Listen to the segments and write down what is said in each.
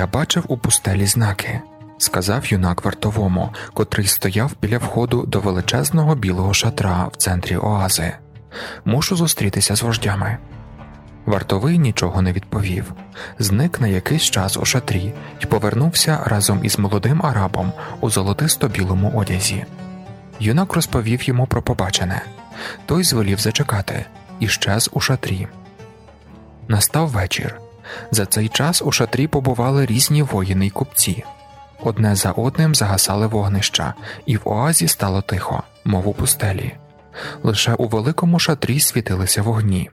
Я бачив у пустелі знаки, сказав юнак вартовому, котрий стояв біля входу до величезного білого шатра в центрі оази. Мушу зустрітися з вождями. Вартовий нічого не відповів, зник на якийсь час у шатрі і повернувся разом із молодим арабом у золотисто білому одязі. Юнак розповів йому про побачене. Той звелів зачекати і щез у шатрі. Настав вечір. За цей час у шатрі побували різні воїни й купці. Одне за одним загасали вогнища, і в оазі стало тихо, мов у пустелі. Лише у великому шатрі світилися вогні.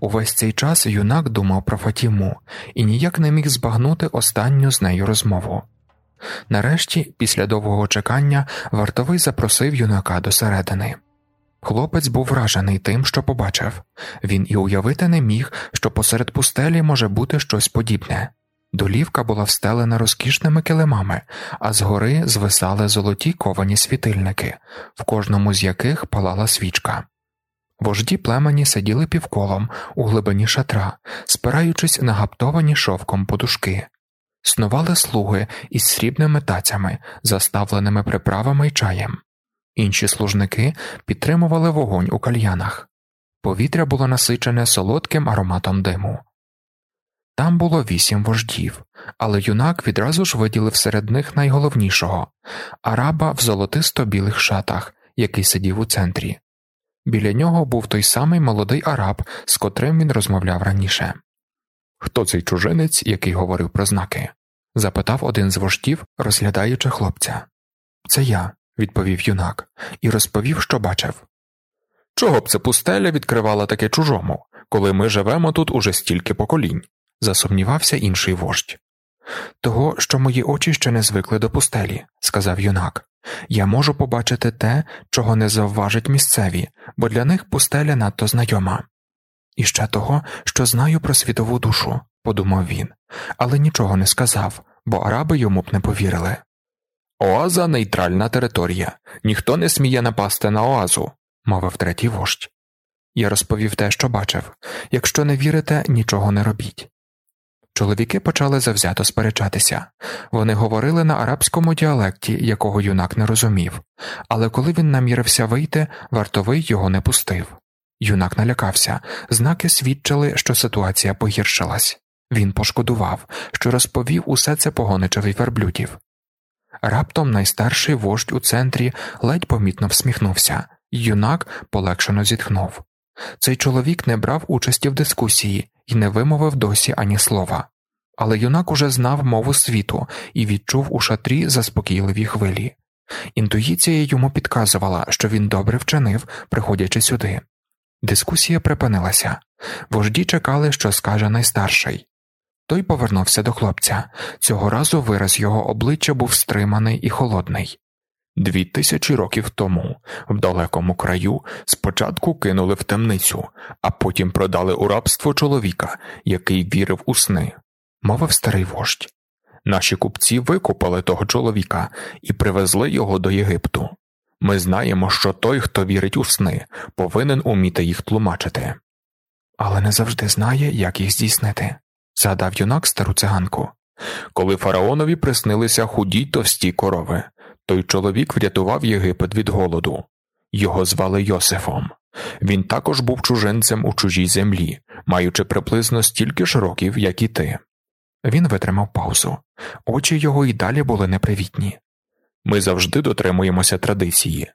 Увесь цей час юнак думав про Фатіму і ніяк не міг збагнути останню з нею розмову. Нарешті, після довгого чекання, вартовий запросив юнака до середини. Хлопець був вражений тим, що побачив він і уявити не міг, що посеред пустелі може бути щось подібне. Долівка була встелена розкішними килимами, а згори звисали золоті ковані світильники, в кожному з яких палала свічка. Вожді племені сиділи півколом у глибині шатра, спираючись на гаптовані шовком подушки, снували слуги із срібними тацями, заставленими приправами й чаєм. Інші служники підтримували вогонь у кальянах. Повітря було насичене солодким ароматом диму. Там було вісім вождів, але юнак відразу ж виділив серед них найголовнішого араба в золотисто білих шатах, який сидів у центрі. Біля нього був той самий молодий араб, з котрим він розмовляв раніше. Хто цей чужинець, який говорив про знаки? запитав один з вождів, розглядаючи хлопця. Це я, відповів юнак, і розповів, що бачив. Чого б це пустеля відкривала таке чужому, коли ми живемо тут уже стільки поколінь? засумнівався інший вождь. Того, що мої очі ще не звикли до пустелі, сказав юнак. Я можу побачити те, чого не завважать місцеві, бо для них пустеля надто знайома. І ще того, що знаю про світову душу, подумав він, але нічого не сказав, бо араби йому б не повірили. Оаза нейтральна територія, ніхто не сміє напасти на оазу, мовив третій вождь. Я розповів те, що бачив якщо не вірите, нічого не робіть. Чоловіки почали завзято сперечатися вони говорили на арабському діалекті, якого юнак не розумів, але коли він намірився вийти, вартовий його не пустив. Юнак налякався, знаки свідчили, що ситуація погіршилась. Він пошкодував, що розповів усе це погоничеві верблюдів. Раптом найстарший вождь у центрі ледь помітно всміхнувся, юнак полегшено зітхнув. Цей чоловік не брав участі в дискусії і не вимовив досі ані слова, але юнак уже знав мову світу і відчув у шатрі заспокійливі хвилі. Інтуїція йому підказувала, що він добре вчинив, приходячи сюди. Дискусія припинилася, вожді чекали, що скаже найстарший. Той повернувся до хлопця. Цього разу вираз його обличчя був стриманий і холодний. Дві тисячі років тому, в далекому краю, спочатку кинули в темницю, а потім продали у рабство чоловіка, який вірив у сни, мовив старий вождь. Наші купці викупили того чоловіка і привезли його до Єгипту. Ми знаємо, що той, хто вірить у сни, повинен уміти їх тлумачити, але не завжди знає, як їх здійснити згадав юнак стару циганку. Коли фараонові приснилися худі товсті корови, той чоловік врятував Єгипет від голоду. Його звали Йосифом. Він також був чужинцем у чужій землі, маючи приблизно стільки ж років, як і ти. Він витримав паузу, очі його й далі були непривітні. Ми завжди дотримуємося традиції.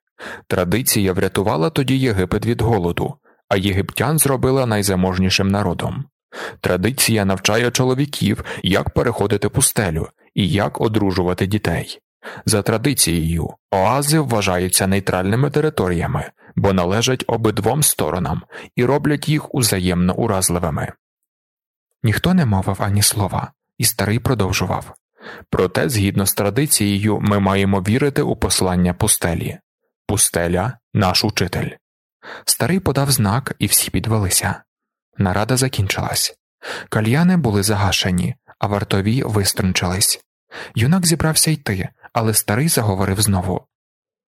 Традиція врятувала тоді Єгипет від голоду, а єгиптян зробила найзаможнішим народом. Традиція навчає чоловіків, як переходити пустелю і як одружувати дітей. За традицією, оази вважаються нейтральними територіями, бо належать обидвом сторонам і роблять їх узаємно уразливими. Ніхто не мовив ані слова, і старий продовжував проте, згідно з традицією, ми маємо вірити у послання пустелі пустеля наш учитель. Старий подав знак, і всі підвелися. Нарада закінчилась. Кальяни були загашені, а вартові виструнчились. Юнак зібрався йти, але старий заговорив знову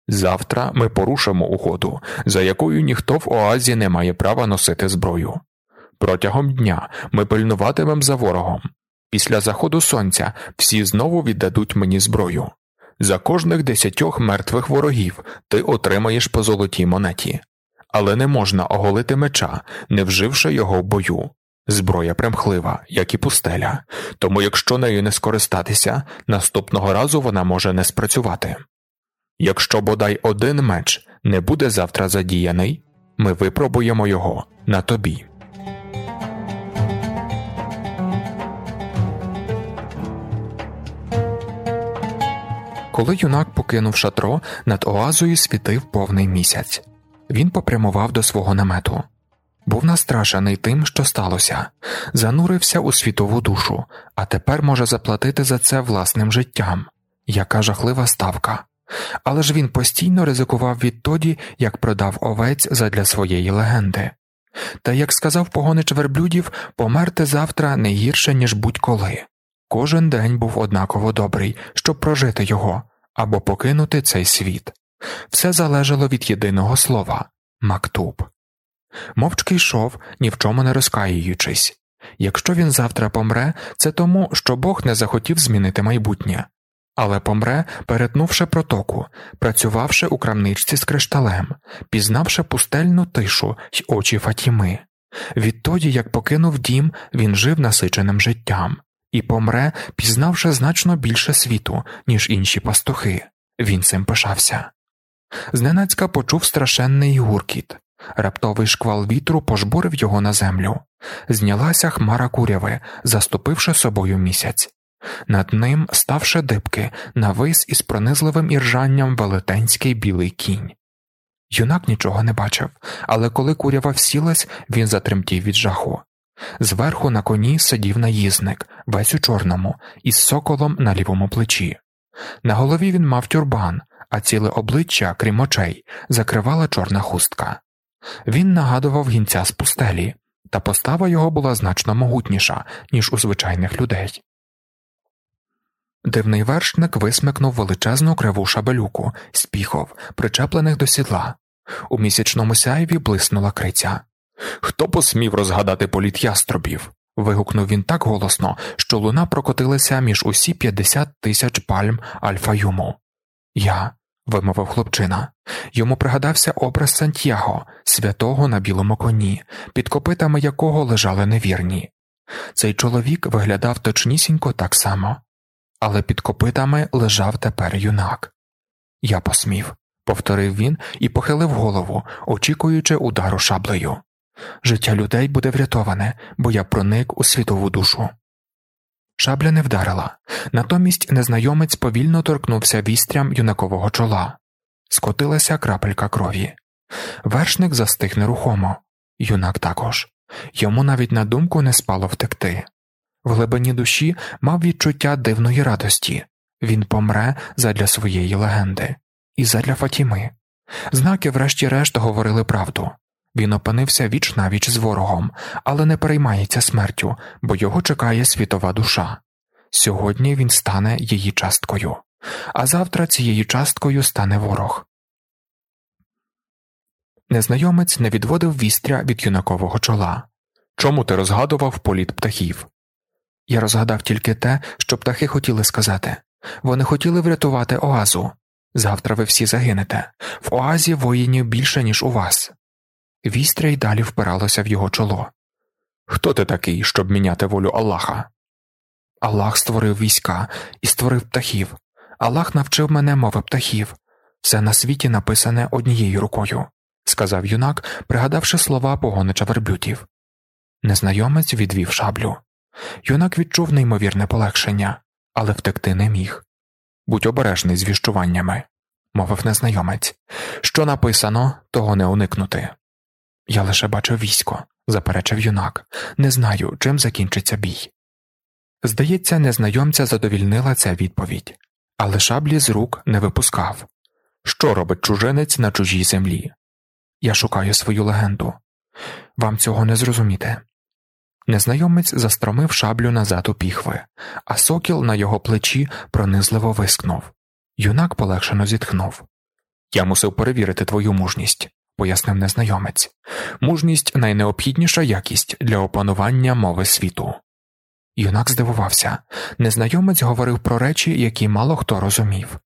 Завтра ми порушимо угоду, за якою ніхто в оазі не має права носити зброю. Протягом дня ми пильнуватимемо за ворогом, Після заходу сонця всі знову віддадуть мені зброю. За кожних десятьох мертвих ворогів ти отримаєш по золотій монеті, але не можна оголити меча, не вживши його в бою. Зброя примхлива, як і пустеля, тому якщо нею не скористатися, наступного разу вона може не спрацювати. Якщо бодай один меч не буде завтра задіяний, ми випробуємо його на тобі. Коли юнак покинув шатро, над оазою світив повний місяць. Він попрямував до свого намету. Був настрашений тим, що сталося, занурився у світову душу, а тепер може заплатити за це власним життям. Яка жахлива ставка. Але ж він постійно ризикував відтоді, як продав овець задля своєї легенди. Та як сказав погонич верблюдів, померти завтра не гірше, ніж будь-коли. Кожен день був однаково добрий, щоб прожити його або покинути цей світ. Все залежало від єдиного слова мактуб. Мовчки йшов, ні в чому не розкаюючись. Якщо він завтра помре, це тому, що Бог не захотів змінити майбутнє, але помре, перетнувши протоку, працювавши у крамничці з кришталем, пізнавши пустельну тишу й очі Фатіми. Відтоді, як покинув дім, він жив насиченим життям і помре, пізнавши значно більше світу, ніж інші пастухи. Він цим пишався. Зненацька почув страшенний гуркіт. Раптовий шквал вітру пожбурив його на землю, знялася хмара куряви, заступивши собою місяць. Над ним, ставши дибки, навис із пронизливим іржанням велетенський білий кінь. Юнак нічого не бачив, але коли курява всілась, він затремтів від жаху. Зверху на коні сидів наїзник, весь у чорному, із соколом на лівому плечі. На голові він мав тюрбан, а ціле обличчя, крім очей, закривала чорна хустка. Він нагадував гінця з пустелі, та постава його була значно могутніша, ніж у звичайних людей. Дивний вершник висмикнув величезну криву шабелюку з піхов, причеплених до сідла. У місячному сяйві блиснула криця. Хто посмів розгадати політ яструбів? вигукнув він так голосно, що луна прокотилася між усі 50 тисяч пальм альфа юму. Я, вимовив хлопчина. Йому пригадався образ Сантьяго, святого на білому коні, під копитами якого лежали невірні. Цей чоловік виглядав точнісінько так само, але під копитами лежав тепер юнак. Я посмів, повторив він і похилив голову, очікуючи удару шаблею. Життя людей буде врятоване, бо я проник у світову душу. Шабля не вдарила, натомість незнайомець повільно торкнувся вістрям юнакового чола, скотилася крапелька крові. Вершник застиг нерухомо, юнак також. Йому навіть на думку не спало втекти. В глибині душі мав відчуття дивної радості він помре задля своєї легенди, і задля Фатіми. Знаки, врешті-решт, говорили правду він опинився віч навіч з ворогом, але не переймається смертю, бо його чекає світова душа. Сьогодні він стане її часткою, а завтра цією часткою стане ворог. Незнайомець не відводив вістря від юнакового чола. Чому ти розгадував політ птахів? Я розгадав тільки те, що птахи хотіли сказати вони хотіли врятувати оазу. Завтра ви всі загинете. В оазі воїнів більше, ніж у вас. Вістря й далі впиралося в його чоло. Хто ти такий, щоб міняти волю Аллаха? Аллах створив війська і створив птахів. Аллах навчив мене мови птахів. Все на світі написане однією рукою, сказав юнак, пригадавши слова погонича верблюдів. Незнайомець відвів шаблю. Юнак відчув неймовірне полегшення, але втекти не міг. Будь обережний з віщуваннями, мовив незнайомець. Що написано, того не уникнути. Я лише бачив військо, заперечив юнак, не знаю, чим закінчиться бій. Здається, незнайомця задовільнила ця відповідь, але шаблі з рук не випускав. Що робить чужинець на чужій землі? Я шукаю свою легенду. Вам цього не зрозуміти. Незнайомець застромив шаблю назад у піхви, а сокіл на його плечі пронизливо вискнув. Юнак полегшено зітхнув. Я мусив перевірити твою мужність пояснив незнайомець, мужність найнеобхідніша якість для опанування мови світу. Юнак здивувався. Незнайомець говорив про речі, які мало хто розумів.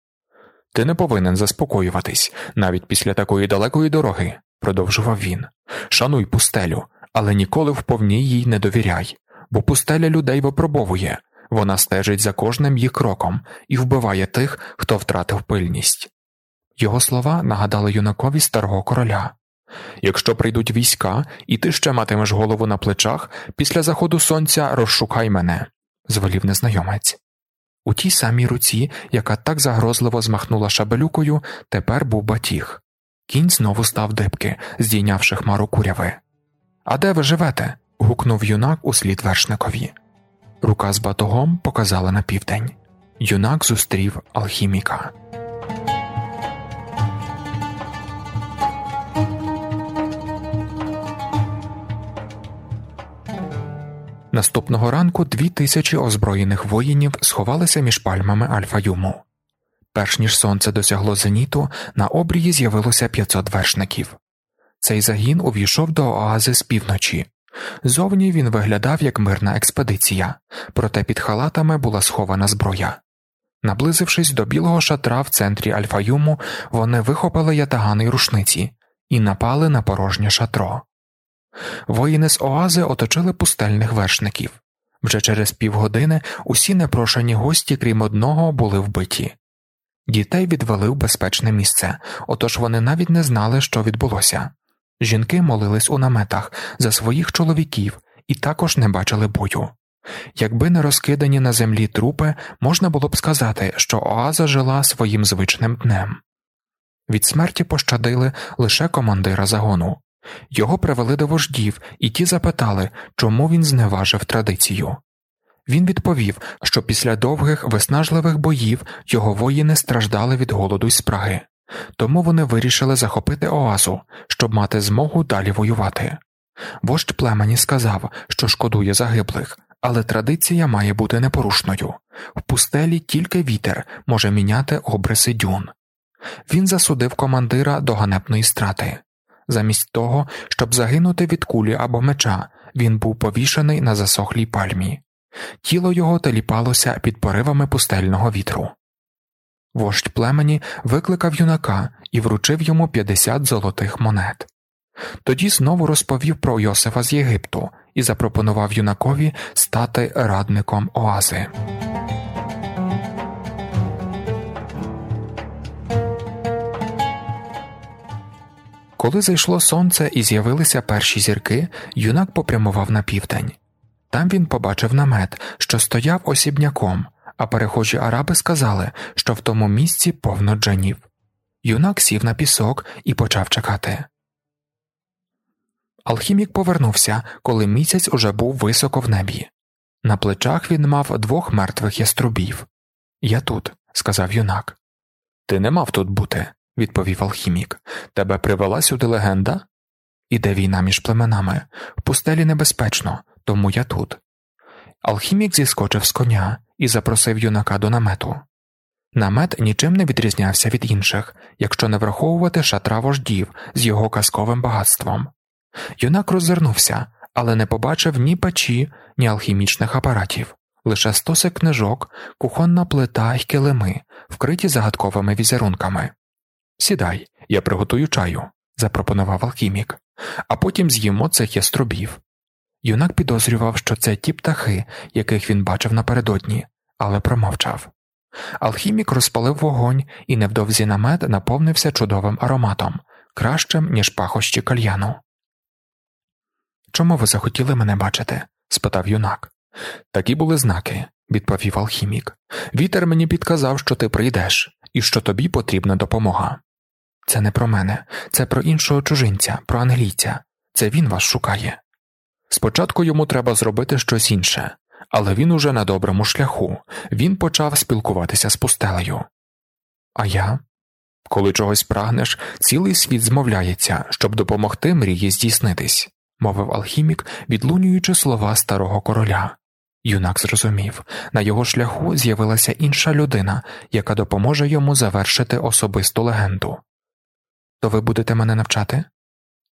Ти не повинен заспокоюватись навіть після такої далекої дороги, продовжував він. Шануй пустелю, але ніколи вповні їй не довіряй, бо пустеля людей випробовує, вона стежить за кожним їх кроком і вбиває тих, хто втратив пильність. Його слова нагадали юнакові старого короля якщо прийдуть війська, і ти ще матимеш голову на плечах, після заходу сонця розшукай мене, звелів незнайомець. У тій самій руці, яка так загрозливо змахнула шабелюкою, тепер був батіг. Кінь знову став дибки, здійнявши хмару куряви. А де ви живете? гукнув юнак услід вершникові. Рука з батогом показала на південь. Юнак зустрів алхіміка. Наступного ранку дві тисячі озброєних воїнів сховалися між пальмами Альфа-Юму. Перш ніж сонце досягло зеніту, на обрії з'явилося 500 вершників. Цей загін увійшов до оази з півночі. Зовні він виглядав як мирна експедиція, проте під халатами була схована зброя. Наблизившись до білого шатра в центрі Альфаюму, вони вихопили ятагани й рушниці і напали на порожнє шатро. Воїни з оази оточили пустельних вершників. Вже через півгодини усі непрошені гості, крім одного, були вбиті. Дітей відвели в безпечне місце, отож вони навіть не знали, що відбулося. Жінки молились у наметах за своїх чоловіків і також не бачили бою. Якби не розкидані на землі трупи, можна було б сказати, що Оаза жила своїм звичним днем. Від смерті пощадили лише командира загону. Його привели до вождів, і ті запитали, чому він зневажив традицію. Він відповів, що після довгих виснажливих боїв його воїни страждали від голоду й спраги, тому вони вирішили захопити оазу, щоб мати змогу далі воювати. Вождь племені сказав, що шкодує загиблих, але традиція має бути непорушною в пустелі тільки вітер може міняти обриси дюн. Він засудив командира до ганебної страти. Замість того, щоб загинути від кулі або меча, він був повішений на засохлій пальмі, тіло його теліпалося під поривами пустельного вітру. Вождь племені викликав юнака і вручив йому 50 золотих монет. Тоді знову розповів про Йосифа з Єгипту і запропонував юнакові стати радником Оази. Коли зайшло сонце і з'явилися перші зірки, юнак попрямував на південь. Там він побачив намет, що стояв осібняком, а перехожі араби сказали, що в тому місці повно джанів. Юнак сів на пісок і почав чекати. Алхімік повернувся, коли місяць уже був високо в небі. На плечах він мав двох мертвих яструбів. Я тут, сказав юнак. Ти не мав тут бути, відповів алхімік. Тебе привела сюди легенда? Іде війна між племенами. В пустелі небезпечно, тому я тут. Алхімік зіскочив з коня і запросив юнака до намету. Намет нічим не відрізнявся від інших, якщо не враховувати шатра вождів з його казковим багатством. Юнак роззирнувся, але не побачив ні печі, ні алхімічних апаратів, лише стоси книжок, кухонна плита й килими, вкриті загадковими візерунками. Сідай, я приготую чаю, запропонував алхімік, а потім з'їмо цих яструбів. Юнак підозрював, що це ті птахи, яких він бачив напередодні, але промовчав. Алхімік розпалив вогонь, і невдовзі намет наповнився чудовим ароматом, кращим, ніж пахощі кальяну. Чому ви захотіли мене бачити? спитав юнак. Такі були знаки, відповів алхімік. Вітер мені підказав, що ти прийдеш, і що тобі потрібна допомога. Це не про мене, це про іншого чужинця, про англійця. Це він вас шукає. Спочатку йому треба зробити щось інше, але він уже на доброму шляху, він почав спілкуватися з пустелею. А я? Коли чогось прагнеш, цілий світ змовляється, щоб допомогти мрії здійснитись, мовив алхімік, відлунюючи слова старого короля. Юнак зрозумів на його шляху з'явилася інша людина, яка допоможе йому завершити особисту легенду. То ви будете мене навчати?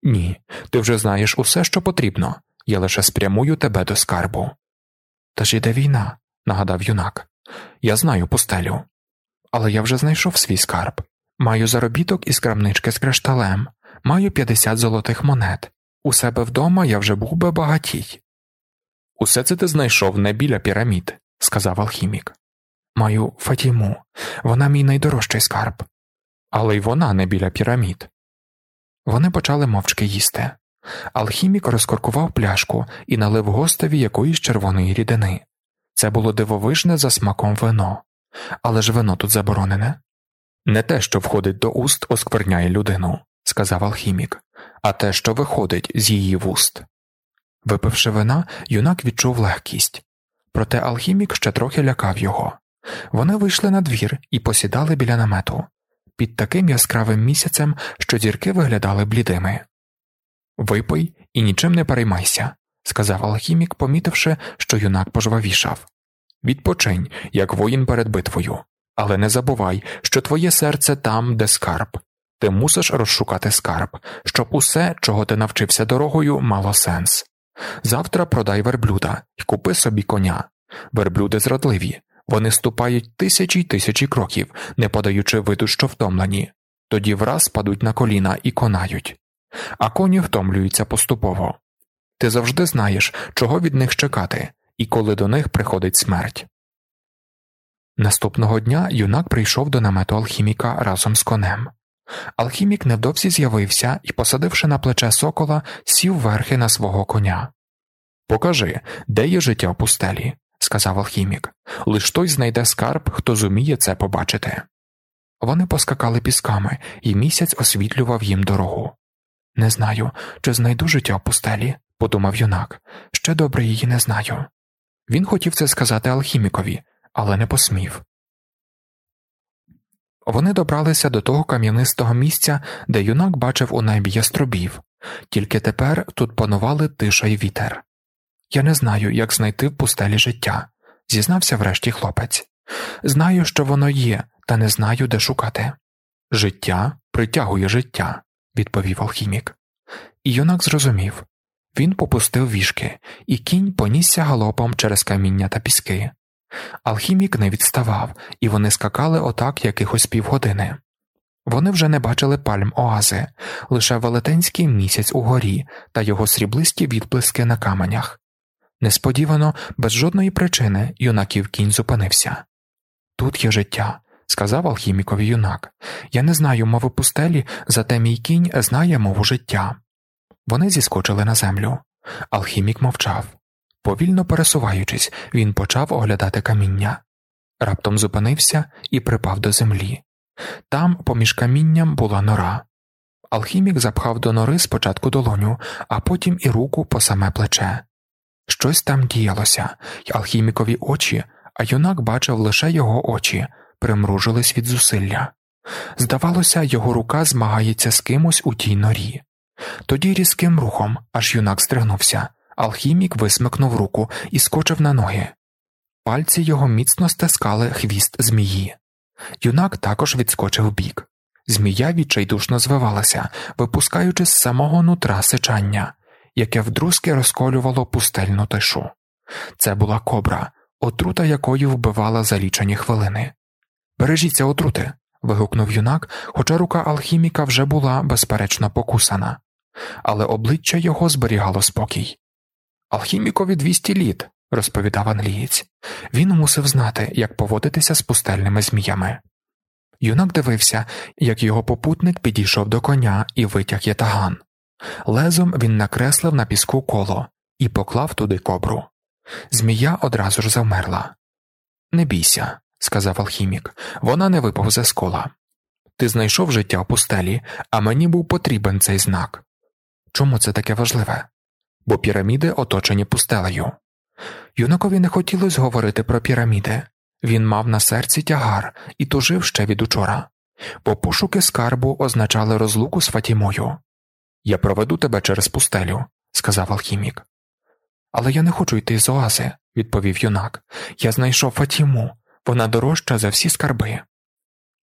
Ні, ти вже знаєш усе, що потрібно, я лише спрямую тебе до скарбу. Та ж іде війна, нагадав юнак. Я знаю пустелю. Але я вже знайшов свій скарб. Маю заробіток із крамнички з кришталем, маю 50 золотих монет. У себе вдома я вже був би багатій. Усе це ти знайшов не біля пірамід, сказав алхімік. Маю Фатіму, вона мій найдорожчий скарб, але й вона не біля пірамід. Вони почали мовчки їсти. Алхімік розкоркував пляшку і налив гостеві якоїсь червоної рідини. Це було дивовижне за смаком вино, але ж вино тут заборонене. Не те, що входить до уст, оскверняє людину, сказав алхімік, а те, що виходить з її вуст. Випивши вина, юнак відчув легкість, проте алхімік ще трохи лякав його. Вони вийшли на двір і посідали біля намету під таким яскравим місяцем, що зірки виглядали блідими. Випий і нічим не переймайся, сказав алхімік, помітивши, що юнак пожвавішав. Відпочинь, як воїн перед битвою, але не забувай, що твоє серце там, де скарб. Ти мусиш розшукати скарб, щоб усе, чого ти навчився дорогою, мало сенс. Завтра продай верблюда і купи собі коня. Верблюди зрадливі, вони ступають тисячі й тисячі кроків, не подаючи виду, що втомлені, тоді враз падуть на коліна і конають, а коні втомлюються поступово. Ти завжди знаєш, чого від них чекати, і коли до них приходить смерть. Наступного дня юнак прийшов до намету алхіміка разом з конем. Алхімік невдовзі з'явився і, посадивши на плече сокола, сів верхи на свого коня. Покажи, де є життя в пустелі, сказав алхімік, лиш той знайде скарб, хто зуміє це побачити. Вони поскакали пісками, і місяць освітлював їм дорогу. Не знаю, чи знайду життя в пустелі, подумав юнак, ще добре її не знаю. Він хотів це сказати алхімікові, але не посмів. Вони добралися до того кам'янистого місця, де юнак бачив у небі ястробів, тільки тепер тут панували тиша й вітер. Я не знаю, як знайти в пустелі життя, зізнався врешті хлопець. Знаю, що воно є, та не знаю, де шукати. Життя притягує життя, відповів алхімік. І юнак зрозумів він попустив вішки, і кінь понісся галопом через каміння та піски. Алхімік не відставав, і вони скакали отак якихось півгодини. Вони вже не бачили пальм оази, лише велетенський місяць угорі та його сріблисті відблиски на каменях. Несподівано, без жодної причини, юнаків кінь зупинився. Тут є життя, сказав алхімікові юнак. Я не знаю мови пустелі, зате мій кінь знає мову життя. Вони зіскочили на землю. Алхімік мовчав. Повільно пересуваючись, він почав оглядати каміння. Раптом зупинився і припав до землі. Там, поміж камінням, була нора. Алхімік запхав до нори спочатку долоню, а потім і руку по саме плече. Щось там діялося, алхімікові очі, а юнак бачив лише його очі, примружились від зусилля. Здавалося, його рука змагається з кимось у тій норі. Тоді різким рухом, аж юнак стригнувся, алхімік висмикнув руку і скочив на ноги. Пальці його міцно стискали хвіст змії. Юнак також відскочив бік. Змія відчайдушно звивалася, випускаючи з самого нутра сичання яке вдрузки розколювало пустельну тишу. Це була кобра, отрута якої вбивала за лічені хвилини. Бережіться отрути. вигукнув юнак, хоча рука алхіміка вже була безперечно покусана, але обличчя його зберігало спокій. Алхімікові двісті літ, розповідав англієць, він мусив знати, як поводитися з пустельними зміями. Юнак дивився, як його попутник підійшов до коня і витяг ятаган. Лезом він накреслив на піску коло і поклав туди кобру. Змія одразу ж завмерла. Не бійся, сказав алхімік, вона не виповзе з кола. Ти знайшов життя в пустелі, а мені був потрібен цей знак. Чому це таке важливе? Бо піраміди оточені пустелею. Юнакові не хотілося говорити про піраміди він мав на серці тягар і тужив ще від учора, бо пошуки скарбу означали розлуку з Фатімою. Я проведу тебе через пустелю, сказав алхімік. Але я не хочу йти з оази, відповів юнак. Я знайшов Фатіму, вона дорожча за всі скарби.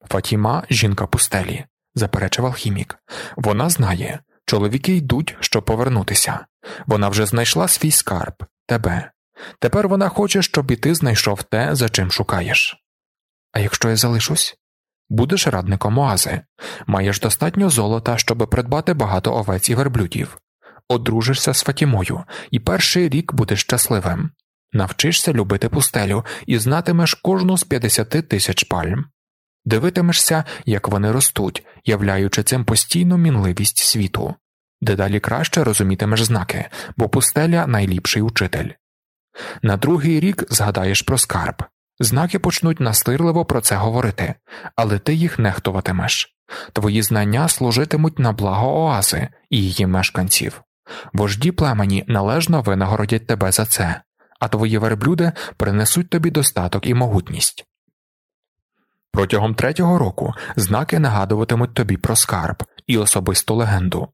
Фатіма жінка пустелі, заперечив алхімік. Вона знає, чоловіки йдуть, щоб повернутися. Вона вже знайшла свій скарб, тебе. Тепер вона хоче, щоб і ти знайшов те, за чим шукаєш. А якщо я залишусь? Будеш радником оази, маєш достатньо золота, щоб придбати багато овець і верблюдів, одружишся з Фатімою, і перший рік будеш щасливим, навчишся любити пустелю і знатимеш кожну з 50 тисяч пальм, дивитимешся, як вони ростуть, являючи цим постійну мінливість світу, дедалі краще розумітимеш знаки, бо пустеля найліпший учитель. На другий рік згадаєш про скарб. Знаки почнуть настирливо про це говорити, але ти їх нехтуватимеш. Твої знання служитимуть на благо оази і її мешканців. Вожді племені належно винагородять тебе за це, а твої верблюди принесуть тобі достаток і могутність. Протягом третього року знаки нагадуватимуть тобі про скарб і особисту легенду.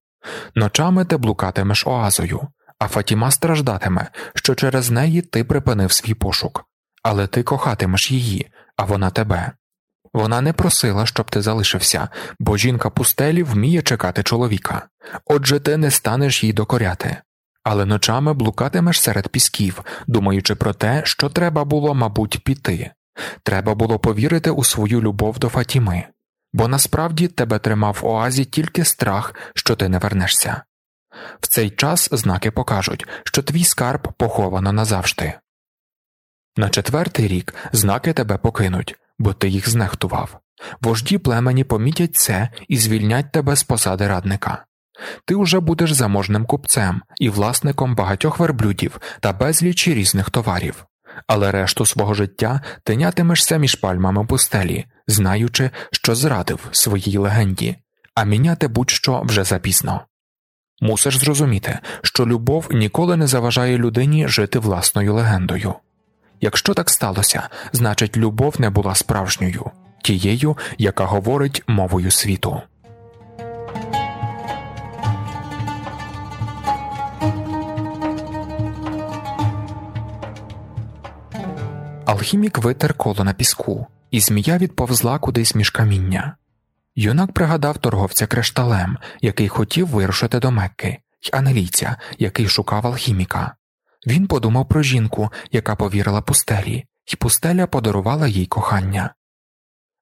Ночами ти блукатимеш оазою, а Фатіма страждатиме, що через неї ти припинив свій пошук, але ти кохатимеш її, а вона тебе. Вона не просила, щоб ти залишився, бо жінка пустелі вміє чекати чоловіка, отже ти не станеш їй докоряти, але ночами блукатимеш серед пісків, думаючи про те, що треба було, мабуть, піти. Треба було повірити у свою любов до Фатіми, бо насправді тебе тримав в оазі тільки страх, що ти не вернешся. В цей час знаки покажуть, що твій скарб поховано назавжди. На четвертий рік знаки тебе покинуть, бо ти їх знехтував. Вожді племені помітять це і звільнять тебе з посади радника. Ти уже будеш заможним купцем і власником багатьох верблюдів та безлічі різних товарів, але решту свого життя тинятимешся між пальмами пустелі, знаючи, що зрадив своїй легенді, а міняти будь-що вже запізно. Мусиш зрозуміти, що любов ніколи не заважає людині жити власною легендою. Якщо так сталося, значить любов не була справжньою, тією, яка говорить мовою світу. Алхімік витер коло на піску, і змія відповзла кудись між каміння. Юнак пригадав торговця кришталем, який хотів вирушити до Мекки, й анелійця, який шукав алхіміка. Він подумав про жінку, яка повірила пустелі, і пустеля подарувала їй кохання.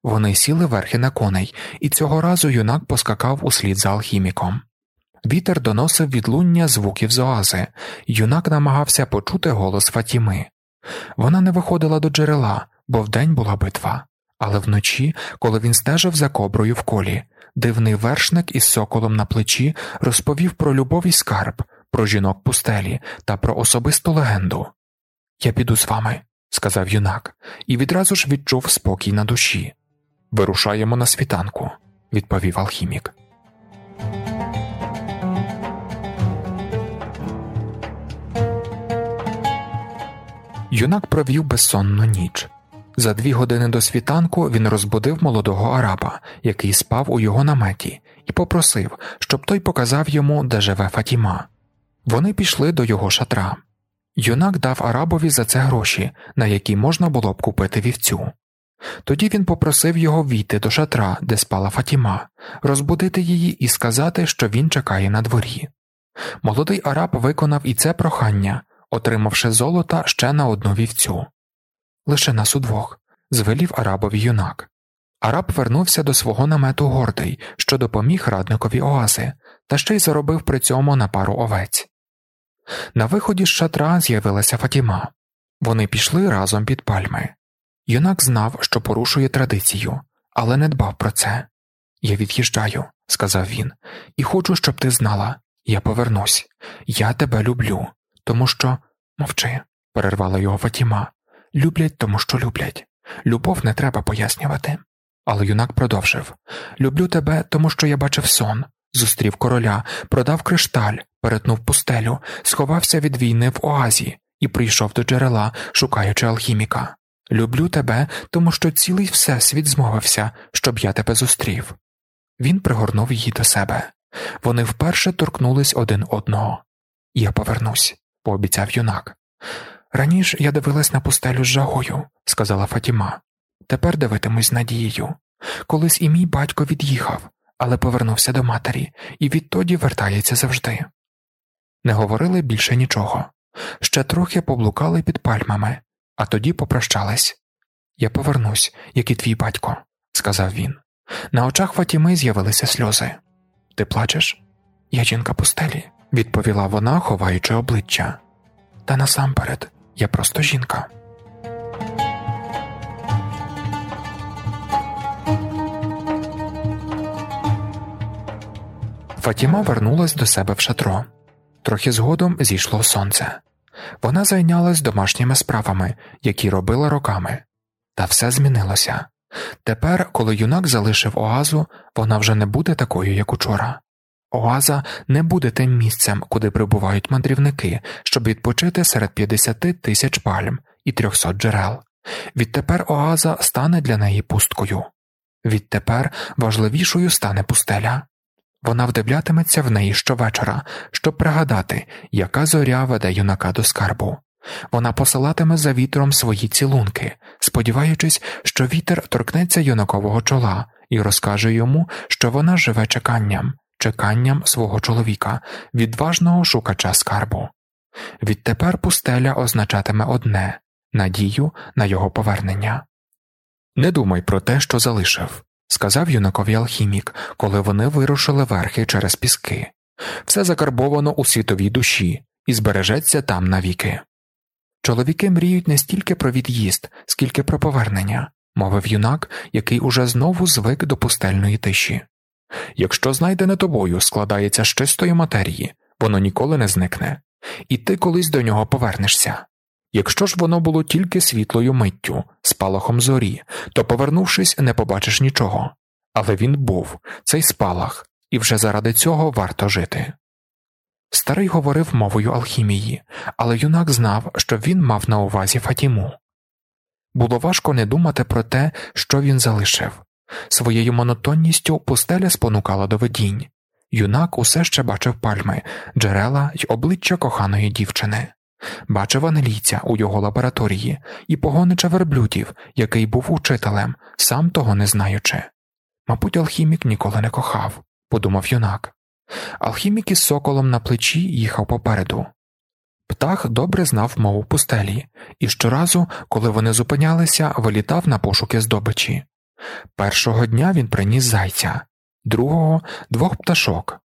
Вони сіли верхи на коней, і цього разу юнак поскакав услід за алхіміком. Вітер доносив відлуння звуків з оази, юнак намагався почути голос Фатіми. Вона не виходила до джерела, бо вдень була битва, але вночі, коли він стежив за коброю в колі, дивний вершник із соколом на плечі розповів про любов і скарб, про жінок пустелі та про особисту легенду. Я піду з вами, сказав юнак, і відразу ж відчув спокій на душі. Вирушаємо на світанку, відповів алхімік. Юнак провів безсонну ніч. За дві години до світанку він розбудив молодого араба, який спав у його наметі, і попросив, щоб той показав йому, де живе Фатіма. Вони пішли до його шатра. Юнак дав арабові за це гроші, на які можна було б купити вівцю. Тоді він попросив його війти до шатра, де спала Фатіма, розбудити її і сказати, що він чекає на дворі. Молодий араб виконав і це прохання, отримавши золота ще на одну вівцю. Лише нас удвох, звелів арабові юнак. Араб вернувся до свого намету гордий, що допоміг радникові оази, та ще й заробив при цьому на пару овець. На виході з шатра з'явилася Фатіма. Вони пішли разом під пальми. Юнак знав, що порушує традицію, але не дбав про це. Я від'їжджаю, сказав він, і хочу, щоб ти знала. Я повернусь. Я тебе люблю, тому що мовчи, перервала його Фатіма. Люблять, тому що люблять. Любов не треба пояснювати. Але юнак продовжив Люблю тебе, тому що я бачив сон, зустрів короля, продав кришталь, перетнув пустелю, сховався від війни в оазі і прийшов до джерела, шукаючи алхіміка. Люблю тебе, тому що цілий всесвіт змовився, щоб я тебе зустрів. Він пригорнув її до себе. Вони вперше торкнулись один одного. Я повернусь, пообіцяв юнак. Раніше я дивилась на пустелю з жагою, сказала Фатіма. Тепер дивитимусь з надією. Колись і мій батько від'їхав, але повернувся до матері і відтоді вертається завжди. Не говорили більше нічого. Ще трохи поблукали під пальмами, а тоді попрощались. Я повернусь, як і твій батько, сказав він. На очах Фатіми з'явилися сльози. Ти плачеш? Я жінка пустелі, відповіла вона, ховаючи обличчя. Та насамперед, я просто жінка. Фатіма вернулась до себе в шатро. Трохи згодом зійшло сонце. Вона зайнялась домашніми справами, які робила роками, та все змінилося. Тепер, коли юнак залишив оазу, вона вже не буде такою, як учора. Оаза не буде тим місцем, куди прибувають мандрівники, щоб відпочити серед 50 тисяч пальм і 300 джерел. Відтепер оаза стане для неї пусткою. Відтепер важливішою стане пустеля. Вона вдивлятиметься в неї щовечора, щоб пригадати, яка зоря веде юнака до скарбу. Вона посилатиме за вітром свої цілунки, сподіваючись, що вітер торкнеться юнакового чола і розкаже йому, що вона живе чеканням, чеканням свого чоловіка, відважного шукача скарбу. Відтепер пустеля означатиме одне надію на його повернення. Не думай про те, що залишив, сказав юнакові алхімік, коли вони вирушили верхи через піски. Все закарбовано у світовій душі і збережеться там навіки. Чоловіки мріють не стільки про від'їзд, скільки про повернення, мовив юнак, який уже знову звик до пустельної тиші. Якщо знайдене тобою складається з чистої матерії, воно ніколи не зникне, і ти колись до нього повернешся. Якщо ж воно було тільки світлою миттю, спалахом зорі, то, повернувшись, не побачиш нічого. Але він був, цей спалах, і вже заради цього варто жити. Старий говорив мовою алхімії, але юнак знав, що він мав на увазі Фатіму. Було важко не думати про те, що він залишив. Своєю монотонністю пустеля спонукала до видінь. Юнак усе ще бачив пальми, джерела й обличчя коханої дівчини, бачив англійця у його лабораторії і погонича верблюдів, який був учителем, сам того не знаючи. Мабуть, алхімік ніколи не кохав, подумав юнак. Алхімік із соколом на плечі їхав попереду. Птах добре знав мову пустелі, і щоразу, коли вони зупинялися, вилітав на пошуки здобичі. Першого дня він приніс зайця, другого двох пташок.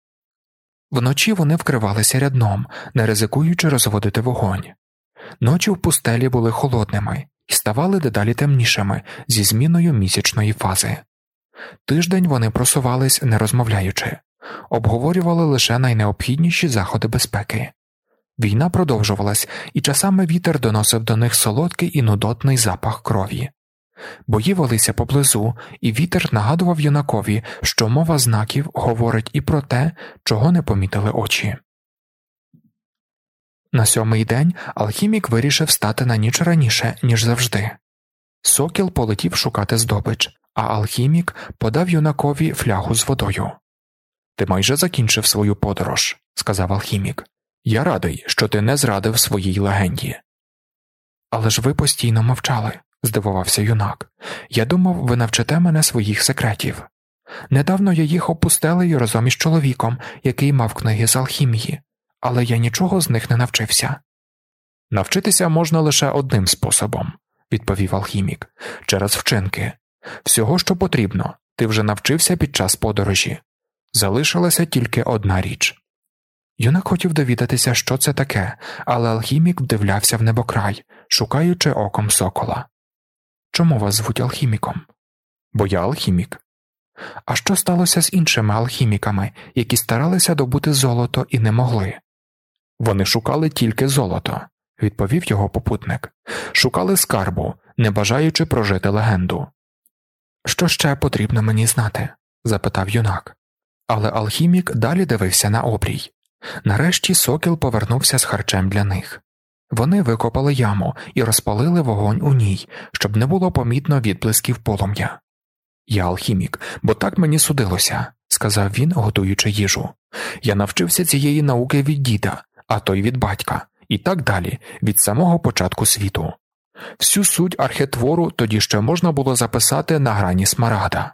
Вночі вони вкривалися рядном, не ризикуючи розводити вогонь. Ночі в пустелі були холодними і ставали дедалі темнішими зі зміною місячної фази. Тиждень вони просувались, не розмовляючи обговорювали лише найнеобхідніші заходи безпеки. Війна продовжувалась, і часами вітер доносив до них солодкий і нудотний запах крові. Бої велися поблизу, і вітер нагадував юнакові, що мова знаків говорить і про те, чого не помітили очі. На сьомий день алхімік вирішив стати на ніч раніше, ніж завжди. Сокіл полетів шукати здобич, а алхімік подав юнакові флягу з водою. Ти майже закінчив свою подорож, сказав алхімік. Я радий, що ти не зрадив своїй легенді. Але ж ви постійно мовчали, здивувався юнак. Я думав, ви навчите мене своїх секретів. Недавно я їх опустелею разом із чоловіком, який мав книги з алхімії, але я нічого з них не навчився. Навчитися можна лише одним способом, відповів алхімік, через вчинки. Всього, що потрібно, ти вже навчився під час подорожі. Залишилася тільки одна річ. Юнак хотів довідатися, що це таке, але алхімік вдивлявся в небокрай, шукаючи оком сокола. Чому вас звуть алхіміком? Бо я алхімік. А що сталося з іншими алхіміками, які старалися добути золото і не могли? Вони шукали тільки золото, відповів його попутник, шукали скарбу, не бажаючи прожити легенду. Що ще потрібно мені знати? запитав юнак. Але алхімік далі дивився на обрій. Нарешті сокіл повернувся з харчем для них. Вони викопали яму і розпалили вогонь у ній, щоб не було помітно відблисків полум'я. Я алхімік, бо так мені судилося, сказав він, готуючи їжу. Я навчився цієї науки від діда, а той від батька, і так далі, від самого початку світу. Всю суть архетвору тоді ще можна було записати на грані смарагда.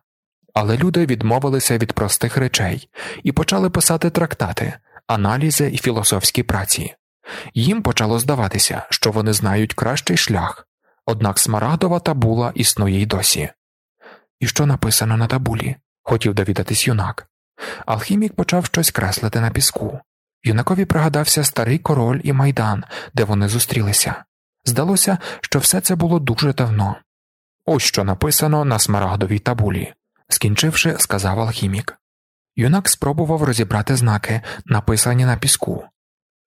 Але люди відмовилися від простих речей і почали писати трактати, аналізи і філософські праці. Їм почало здаватися, що вони знають кращий шлях, однак смарагдова табула існує й досі. І що написано на табулі? хотів довідатись юнак. Алхімік почав щось креслити на піску. Юнакові пригадався старий король і майдан, де вони зустрілися. Здалося, що все це було дуже давно. Ось що написано на смарагдовій табулі, скінчивши, сказав алхімік. Юнак спробував розібрати знаки, написані на піску.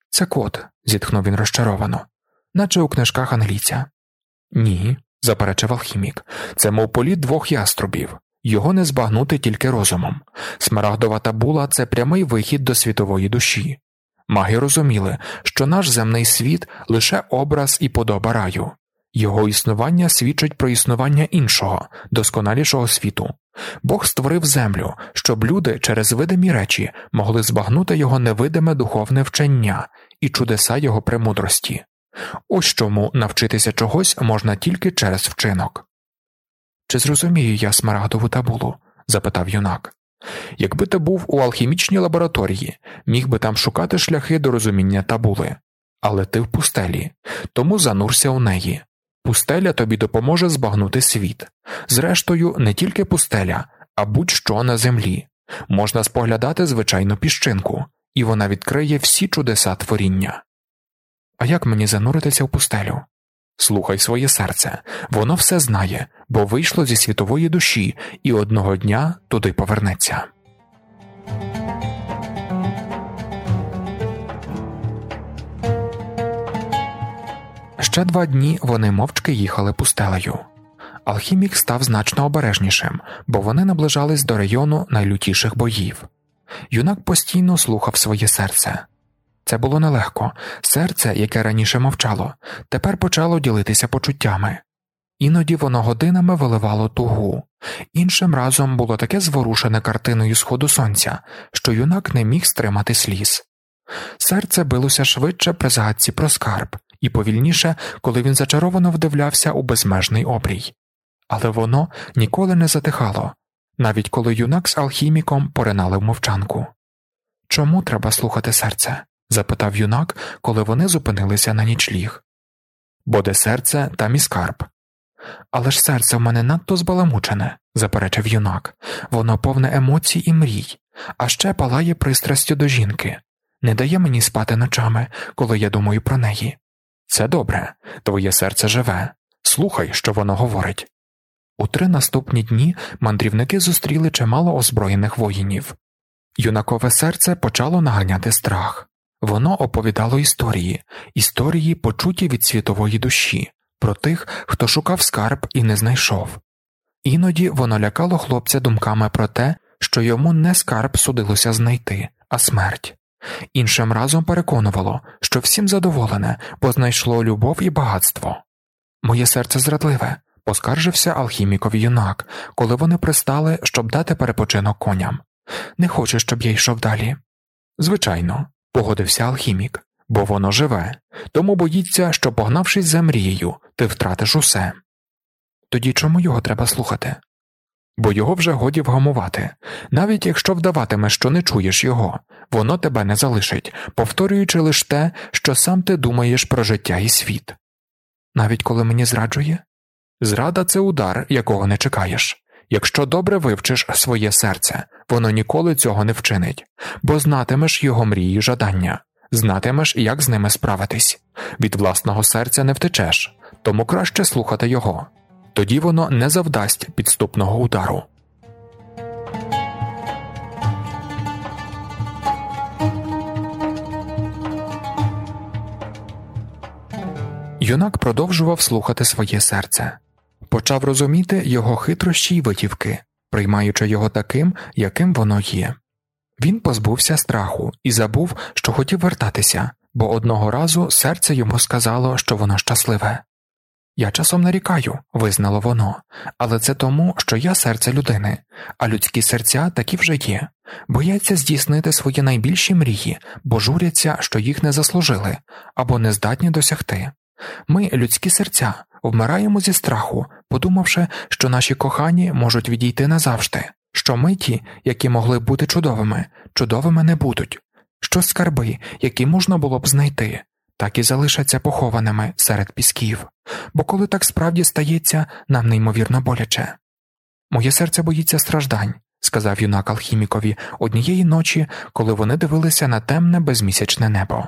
Це код, зітхнув він розчаровано, наче у книжках англійця. Ні, заперечив алхімік, це мов політ двох яструбів, його не збагнути тільки розумом. Смарагдова табула це прямий вихід до світової душі. Маги розуміли, що наш земний світ лише образ і подоба раю, його існування свідчить про існування іншого, досконалішого світу. Бог створив землю, щоб люди через видимі речі могли збагнути його невидиме духовне вчення і чудеса його премудрості. Ось чому навчитися чогось можна тільки через вчинок. Чи зрозумію я смарагдову табулу? запитав юнак. Якби ти був у алхімічній лабораторії, міг би там шукати шляхи до розуміння табули, але ти в пустелі, тому занурся у неї. Пустеля тобі допоможе збагнути світ. Зрештою, не тільки пустеля, а будь-що на землі. Можна споглядати звичайну піщинку, і вона відкриє всі чудеса творіння. А як мені зануритися в пустелю? Слухай своє серце, воно все знає, бо вийшло зі світової душі і одного дня туди повернеться. Ще два дні вони мовчки їхали пустелею. Алхімік став значно обережнішим, бо вони наближались до району найлютіших боїв. Юнак постійно слухав своє серце. Це було нелегко, серце, яке раніше мовчало, тепер почало ділитися почуттями. Іноді воно годинами виливало тугу, іншим разом було таке зворушене картиною сходу сонця, що юнак не міг стримати сліз. Серце билося швидше при згадці про скарб, і повільніше, коли він зачаровано вдивлявся у безмежний обрій. Але воно ніколи не затихало, навіть коли юнак з алхіміком поринали в мовчанку. Чому треба слухати серце? запитав юнак, коли вони зупинилися на нічліг. Бо де серце, там і скарб. Але ж серце в мене надто збаламучене, заперечив юнак, воно повне емоцій і мрій, а ще палає пристрастю до жінки, не дає мені спати ночами, коли я думаю про неї. Це добре, твоє серце живе, слухай, що воно говорить. У три наступні дні мандрівники зустріли чимало озброєних воїнів. Юнакове серце почало наганяти страх. Воно оповідало історії, історії, почуті від світової душі, про тих, хто шукав скарб і не знайшов. Іноді воно лякало хлопця думками про те, що йому не скарб судилося знайти, а смерть. Іншим разом переконувало, що всім задоволене, бо знайшло любов і багатство. Моє серце зрадливе, поскаржився алхімікові юнак, коли вони пристали, щоб дати перепочинок коням. Не хочу, щоб я йшов далі. Звичайно, погодився алхімік, бо воно живе, тому боїться, що, погнавшись за мрією, ти втратиш усе. Тоді чому його треба слухати? Бо його вже годі вгамувати, навіть якщо вдаватиме, що не чуєш його, воно тебе не залишить, повторюючи лише те, що сам ти думаєш про життя і світ. Навіть коли мені зраджує? Зрада це удар, якого не чекаєш. Якщо добре вивчиш своє серце, воно ніколи цього не вчинить, бо знатимеш його мрії жадання, знатимеш, як з ними справитись. Від власного серця не втечеш, тому краще слухати його, тоді воно не завдасть підступного удару. Юнак продовжував слухати своє серце почав розуміти його хитрощі й витівки, приймаючи його таким, яким воно є. Він позбувся страху і забув, що хотів вертатися, бо одного разу серце йому сказало, що воно щасливе. Я часом нарікаю, визнало воно, але це тому, що я серце людини, а людські серця такі вже є, бояться здійснити свої найбільші мрії, бо журяться, що їх не заслужили або не здатні досягти. Ми, людські серця, вмираємо зі страху, подумавши, що наші кохані можуть відійти назавжди, що ми ті, які могли бути чудовими, чудовими не будуть, що скарби, які можна було б знайти, так і залишаться похованими серед пісків, бо коли так справді стається, нам неймовірно боляче. Моє серце боїться страждань, сказав юнак алхімікові однієї ночі, коли вони дивилися на темне безмісячне небо.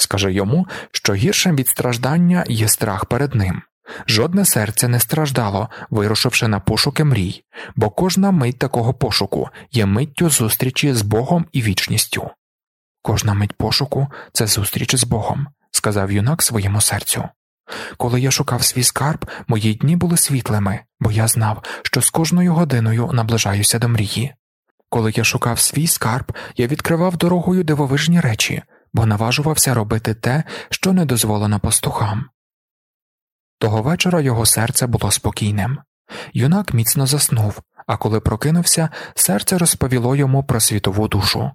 Скажи йому, що гіршим від страждання є страх перед ним. Жодне серце не страждало, вирушивши на пошуки мрій, бо кожна мить такого пошуку є миттю зустрічі з Богом і вічністю. Кожна мить пошуку це зустріч з Богом, сказав юнак своєму серцю. Коли я шукав свій скарб, мої дні були світлими, бо я знав, що з кожною годиною наближаюся до мрії. Коли я шукав свій скарб, я відкривав дорогою дивовижні речі, бо наважувався робити те, що не дозволено пастухам. Того вечора його серце було спокійним. Юнак міцно заснув, а коли прокинувся, серце розповіло йому про світову душу.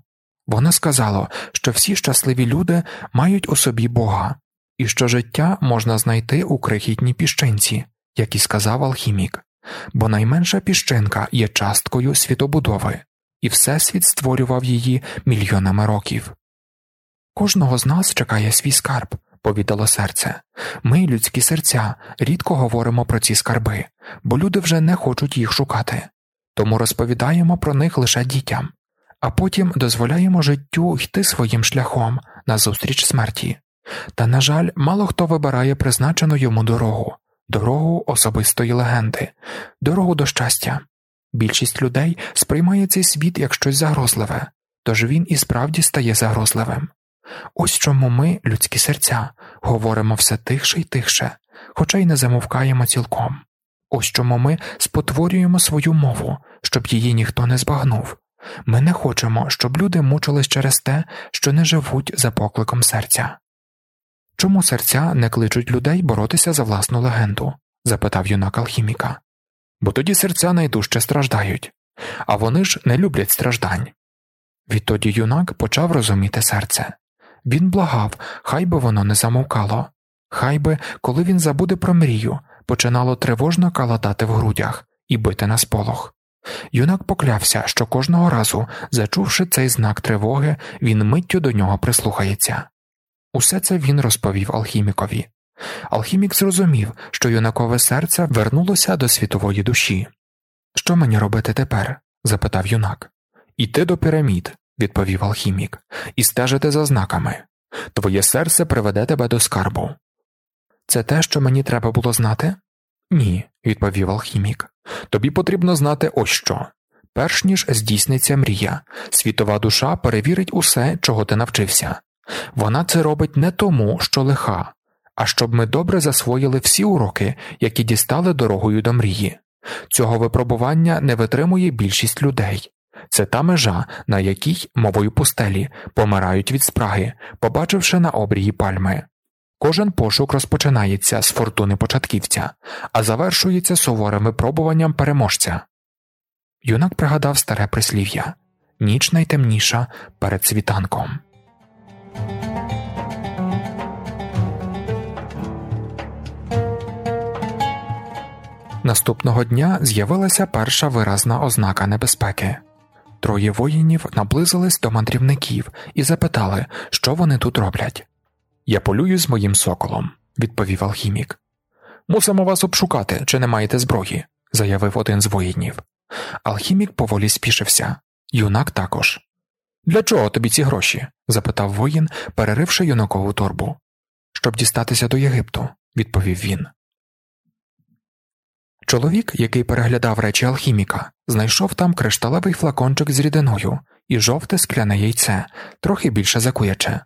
Воно сказало, що всі щасливі люди мають у собі Бога, і що життя можна знайти у крихітній піщинці, як і сказав алхімік, бо найменша піщинка є часткою світобудови, і Всесвіт створював її мільйонами років. Кожного з нас чекає свій скарб, повідало серце. Ми, людські серця, рідко говоримо про ці скарби, бо люди вже не хочуть їх шукати, тому розповідаємо про них лише дітям, а потім дозволяємо життю йти своїм шляхом назустріч смерті. Та, на жаль, мало хто вибирає призначену йому дорогу, дорогу особистої легенди, дорогу до щастя. Більшість людей сприймає цей світ як щось загрозливе, тож він і справді стає загрозливим. Ось чому ми, людські серця, говоримо все тихше й тихше, хоча й не замовкаємо цілком. Ось чому ми спотворюємо свою мову, щоб її ніхто не збагнув. Ми не хочемо, щоб люди мучились через те, що не живуть за покликом серця. Чому серця не кличуть людей боротися за власну легенду? запитав юнак алхіміка. Бо тоді серця найдужче страждають, а вони ж не люблять страждань. Відтоді юнак почав розуміти серце. Він благав, хай би воно не замовкало, хай би, коли він забуде про мрію, починало тривожно калатати в грудях і бити на сполох. Юнак поклявся, що кожного разу, зачувши цей знак тривоги, він миттю до нього прислухається. Усе це він розповів алхімікові. Алхімік зрозумів, що юнакове серце вернулося до світової душі. Що мені робити тепер? запитав юнак. Іти до пірамід, відповів алхімік, і стежити за знаками. Твоє серце приведе тебе до скарбу. Це те, що мені треба було знати? Ні, відповів алхімік. Тобі потрібно знати ось що. Перш ніж здійсниться мрія, світова душа перевірить усе, чого ти навчився. Вона це робить не тому, що лиха, а щоб ми добре засвоїли всі уроки, які дістали дорогою до мрії. Цього випробування не витримує більшість людей. Це та межа, на якій, мовою пустелі, помирають від спраги, побачивши на обрії пальми. Кожен пошук розпочинається з фортуни початківця, а завершується суворим випробуванням переможця. Юнак пригадав старе прислів'я ніч найтемніша перед світанком. Наступного дня з'явилася перша виразна ознака небезпеки. Троє воїнів наблизились до мандрівників і запитали, що вони тут роблять. Я полюю з моїм соколом, відповів алхімік. Мусимо вас обшукати, чи не маєте зброї, заявив один з воїнів. Алхімік поволі спішився, юнак також. Для чого тобі ці гроші? запитав воїн, переривши юнакову торбу. Щоб дістатися до Єгипту, відповів він. Чоловік, який переглядав речі алхіміка, знайшов там кришталевий флакончик з рідиною і жовте скляне яйце, трохи більше закуяче.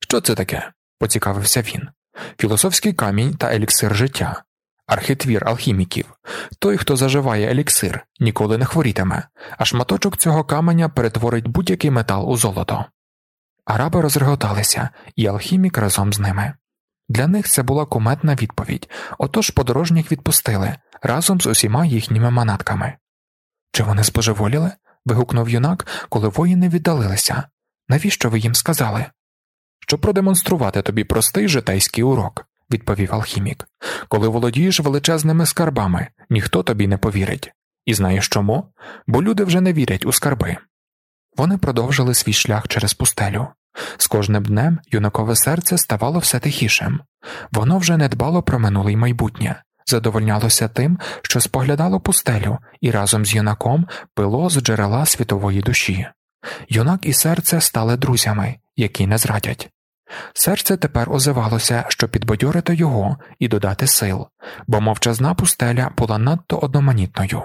Що це таке? поцікавився він. Філософський камінь та еліксир життя, архітвір алхіміків. Той, хто заживає еліксир, ніколи не хворітиме, а шматочок цього каменя перетворить будь-який метал у золото. Араби розреготалися, і алхімік разом з ними. Для них це була куметна відповідь, отож подорожніх відпустили разом з усіма їхніми манатками. Чи вони споживоліли? вигукнув юнак, коли воїни віддалилися. Навіщо ви їм сказали? Щоб продемонструвати тобі простий житейський урок, відповів алхімік. Коли володієш величезними скарбами, ніхто тобі не повірить. І знаєш чому? Бо люди вже не вірять у скарби. Вони продовжили свій шлях через пустелю. З кожним днем юнакове серце ставало все тихішим, воно вже не дбало про минуле й майбутнє, задовольнялося тим, що споглядало пустелю і разом з юнаком пило з джерела світової душі. Юнак і серце стали друзями, які не зрадять. Серце тепер озивалося, щоб підбадьорити його і додати сил, бо мовчазна пустеля була надто одноманітною.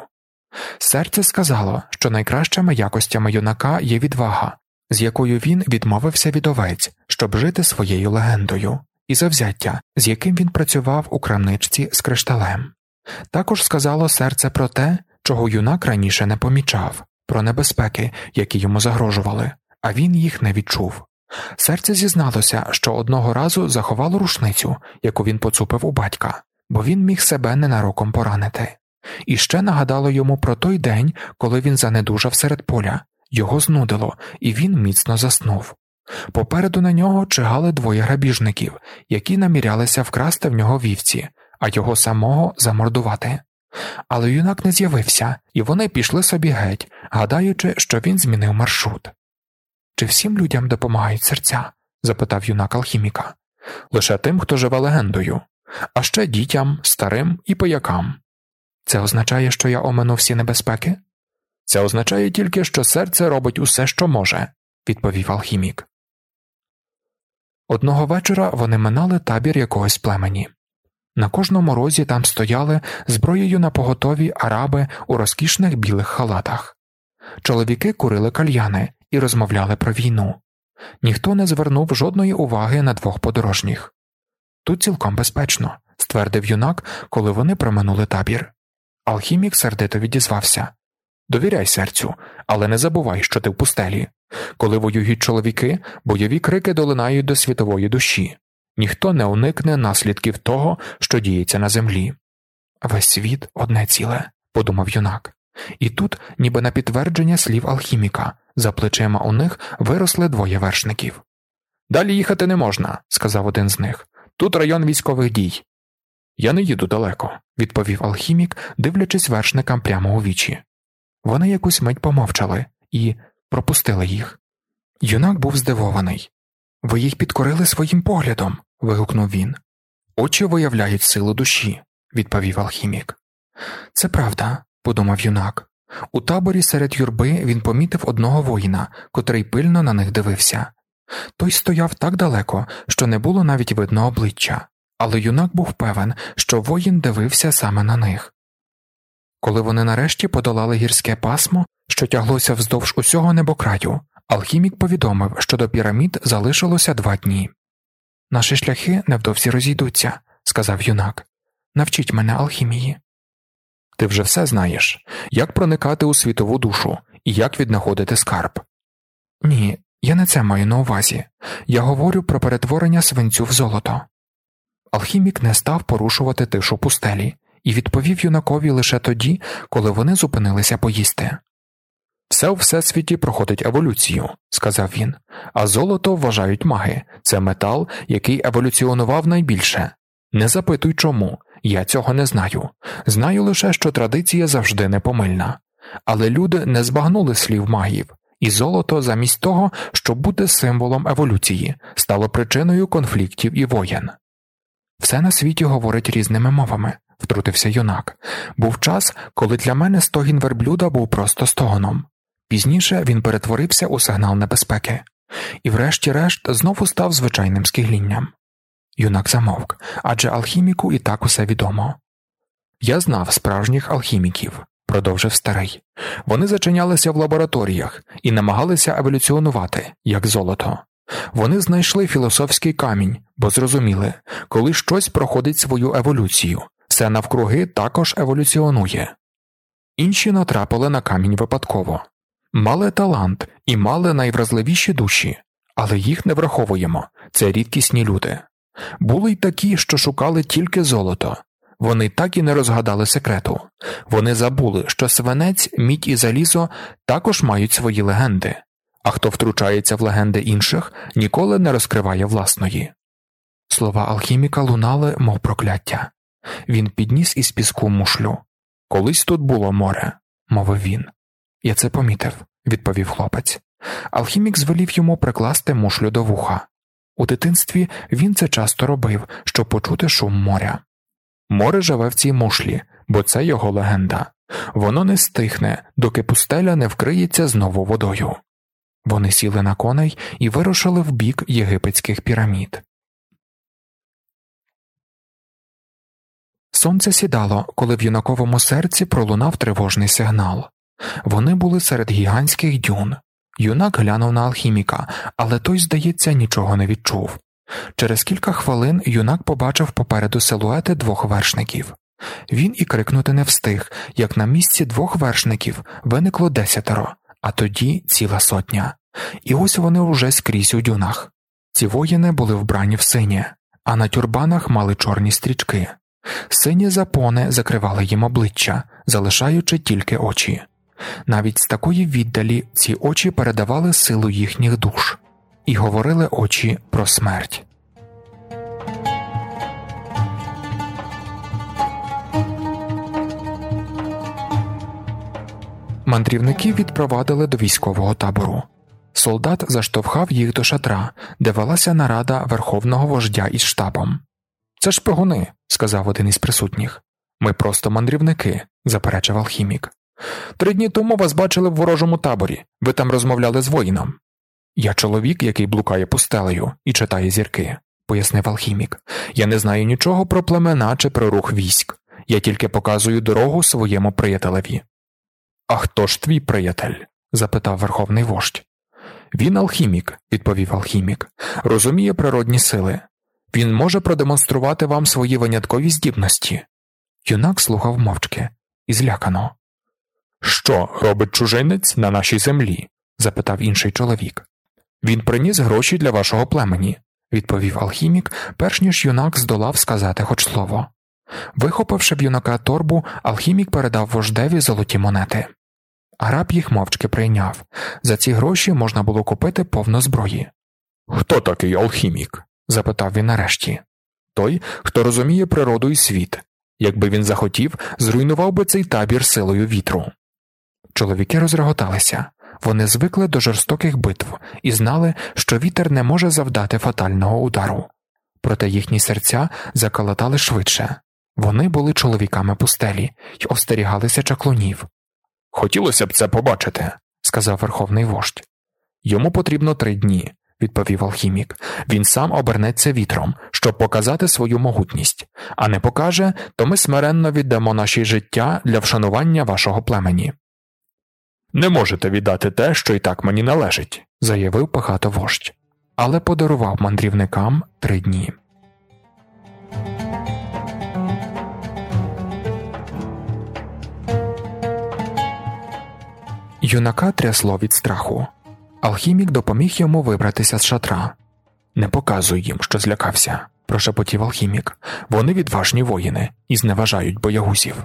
Серце сказало, що найкращими якостями юнака є відвага, з якою він відмовився від овець, щоб жити своєю легендою, і завзяття, з яким він працював у крамничці з кришталем. Також сказало серце про те, чого юнак раніше не помічав, про небезпеки, які йому загрожували, а він їх не відчув. Серце зізналося, що одного разу заховало рушницю, яку він поцупив у батька, бо він міг себе ненароком поранити, і ще нагадало йому про той день, коли він занедужав серед поля, його знудило, і він міцно заснув. Попереду на нього чигали двоє грабіжників, які намірялися вкрасти в нього вівці, а його самого замордувати. Але юнак не з'явився, і вони пішли собі геть, гадаючи, що він змінив маршрут. Чи всім людям допомагають серця? запитав юнак алхіміка. Лише тим, хто живе легендою, а ще дітям, старим і поякам. Це означає, що я омину всі небезпеки? Це означає тільки, що серце робить усе, що може, відповів алхімік. Одного вечора вони минали табір якогось племені. На кожному розі там стояли зброєю на поготові араби у розкішних білих халатах. Чоловіки курили кальяни і розмовляли про війну. Ніхто не звернув жодної уваги на двох подорожніх. Тут цілком безпечно, ствердив юнак, коли вони проминули табір. Алхімік сердито відізвався Довіряй серцю, але не забувай, що ти в пустелі. Коли воюють чоловіки, бойові крики долинають до світової душі, ніхто не уникне наслідків того, що діється на землі. Весь світ одне ціле, подумав юнак, і тут, ніби на підтвердження слів алхіміка, за плечима у них виросли двоє вершників. Далі їхати не можна, сказав один з них. Тут район військових дій. Я не їду далеко, відповів алхімік, дивлячись вершникам прямо у вічі. Вони якусь мить помовчали і пропустили їх. Юнак був здивований. Ви їх підкорили своїм поглядом. вигукнув він. Очі виявляють силу душі, відповів алхімік. Це правда, подумав юнак. У таборі серед юрби він помітив одного воїна, котрий пильно на них дивився. Той стояв так далеко, що не було навіть видно обличчя, але юнак був певен, що воїн дивився саме на них. Коли вони нарешті подолали гірське пасмо, що тяглося вздовж усього небокраю, алхімік повідомив, що до пірамід залишилося два дні. Наші шляхи невдовзі розійдуться, сказав юнак. Навчіть мене алхімії. Ти вже все знаєш, як проникати у світову душу і як віднаходити скарб. Ні, я не це маю на увазі. Я говорю про перетворення свинцю в золото. Алхімік не став порушувати тишу пустелі і відповів юнакові лише тоді, коли вони зупинилися поїсти. Все у всесвіті проходить еволюцію, сказав він, а золото вважають маги це метал, який еволюціонував найбільше. Не запитуй чому, я цього не знаю. Знаю лише, що традиція завжди непомильна. Але люди не збагнули слів магів, і золото, замість того, щоб бути символом еволюції, стало причиною конфліктів і воєн. Все на світі говорить різними мовами, втрутився юнак. Був час, коли для мене стогін верблюда був просто стогоном. Пізніше він перетворився у сигнал небезпеки, і, врешті-решт, знову став звичайним скиглінням. Юнак замовк, адже алхіміку і так усе відомо. Я знав справжніх алхіміків, продовжив старий. Вони зачинялися в лабораторіях і намагалися еволюціонувати, як золото. Вони знайшли філософський камінь, бо зрозуміли, коли щось проходить свою еволюцію, все навкруги також еволюціонує. Інші натрапили на камінь випадково, мали талант і мали найвразливіші душі, але їх не враховуємо це рідкісні люди. Були й такі, що шукали тільки золото, вони так і не розгадали секрету, вони забули, що свинець, мідь і залізо також мають свої легенди, а хто втручається в легенди інших, ніколи не розкриває власної. Слова алхіміка лунали, мов прокляття. Він підніс із піску мушлю. Колись тут було море, мовив він. Я це помітив, відповів хлопець. Алхімік звелів йому прикласти мушлю до вуха. У дитинстві він це часто робив, щоб почути шум моря. Море живе в цій мушлі, бо це його легенда. Воно не стихне, доки пустеля не вкриється знову водою. Вони сіли на коней і вирушили в бік єгипетських пірамід. Сонце сідало, коли в юнаковому серці пролунав тривожний сигнал. Вони були серед гігантських дюн. Юнак глянув на алхіміка, але той, здається, нічого не відчув. Через кілька хвилин юнак побачив попереду силуети двох вершників. Він і крикнути не встиг, як на місці двох вершників виникло десятеро, а тоді ціла сотня. І ось вони уже скрізь у дюнах. Ці воїни були вбрані в синє, а на тюрбанах мали чорні стрічки. Сині запони закривали їм обличчя, залишаючи тільки очі. Навіть з такої віддалі ці очі передавали силу їхніх душ, і говорили очі про смерть. Мандрівників відпровадили до військового табору. Солдат заштовхав їх до шатра, де велася нарада верховного вождя із штабом. Це шпигуни, сказав один із присутніх. Ми просто мандрівники, заперечив алхімік. Три дні тому вас бачили в ворожому таборі, ви там розмовляли з воїном. Я чоловік, який блукає пустелею і читає зірки, пояснив алхімік. Я не знаю нічого про племена чи про рух військ, я тільки показую дорогу своєму приятелеві. А хто ж твій приятель? запитав верховний вождь. Він алхімік, відповів алхімік, розуміє природні сили. Він може продемонструвати вам свої виняткові здібності. Юнак слухав мовчки і злякано. Що робить чужинець на нашій землі? запитав інший чоловік. Він приніс гроші для вашого племені, відповів алхімік, перш ніж юнак здолав сказати хоч слово. Вихопивши в юнака торбу, алхімік передав вождеві золоті монети. Араб їх мовчки прийняв за ці гроші можна було купити повно зброї. Хто такий алхімік? Запитав він нарешті. Той, хто розуміє природу і світ. Якби він захотів, зруйнував би цей табір силою вітру. Чоловіки розреготалися, вони звикли до жорстоких битв і знали, що вітер не може завдати фатального удару, проте їхні серця закалатали швидше вони були чоловіками пустелі й остерігалися чаклунів. Хотілося б це побачити, сказав верховний вождь. Йому потрібно три дні, відповів алхімік. Він сам обернеться вітром, щоб показати свою могутність, а не покаже, то ми смиренно віддамо наші життя для вшанування вашого племені. Не можете віддати те, що і так мені належить, заявив пахато вождь, але подарував мандрівникам три дні. Юнака трясло від страху. Алхімік допоміг йому вибратися з шатра. Не показуй їм, що злякався, прошепотів алхімік. Вони відважні воїни і зневажають боягузів.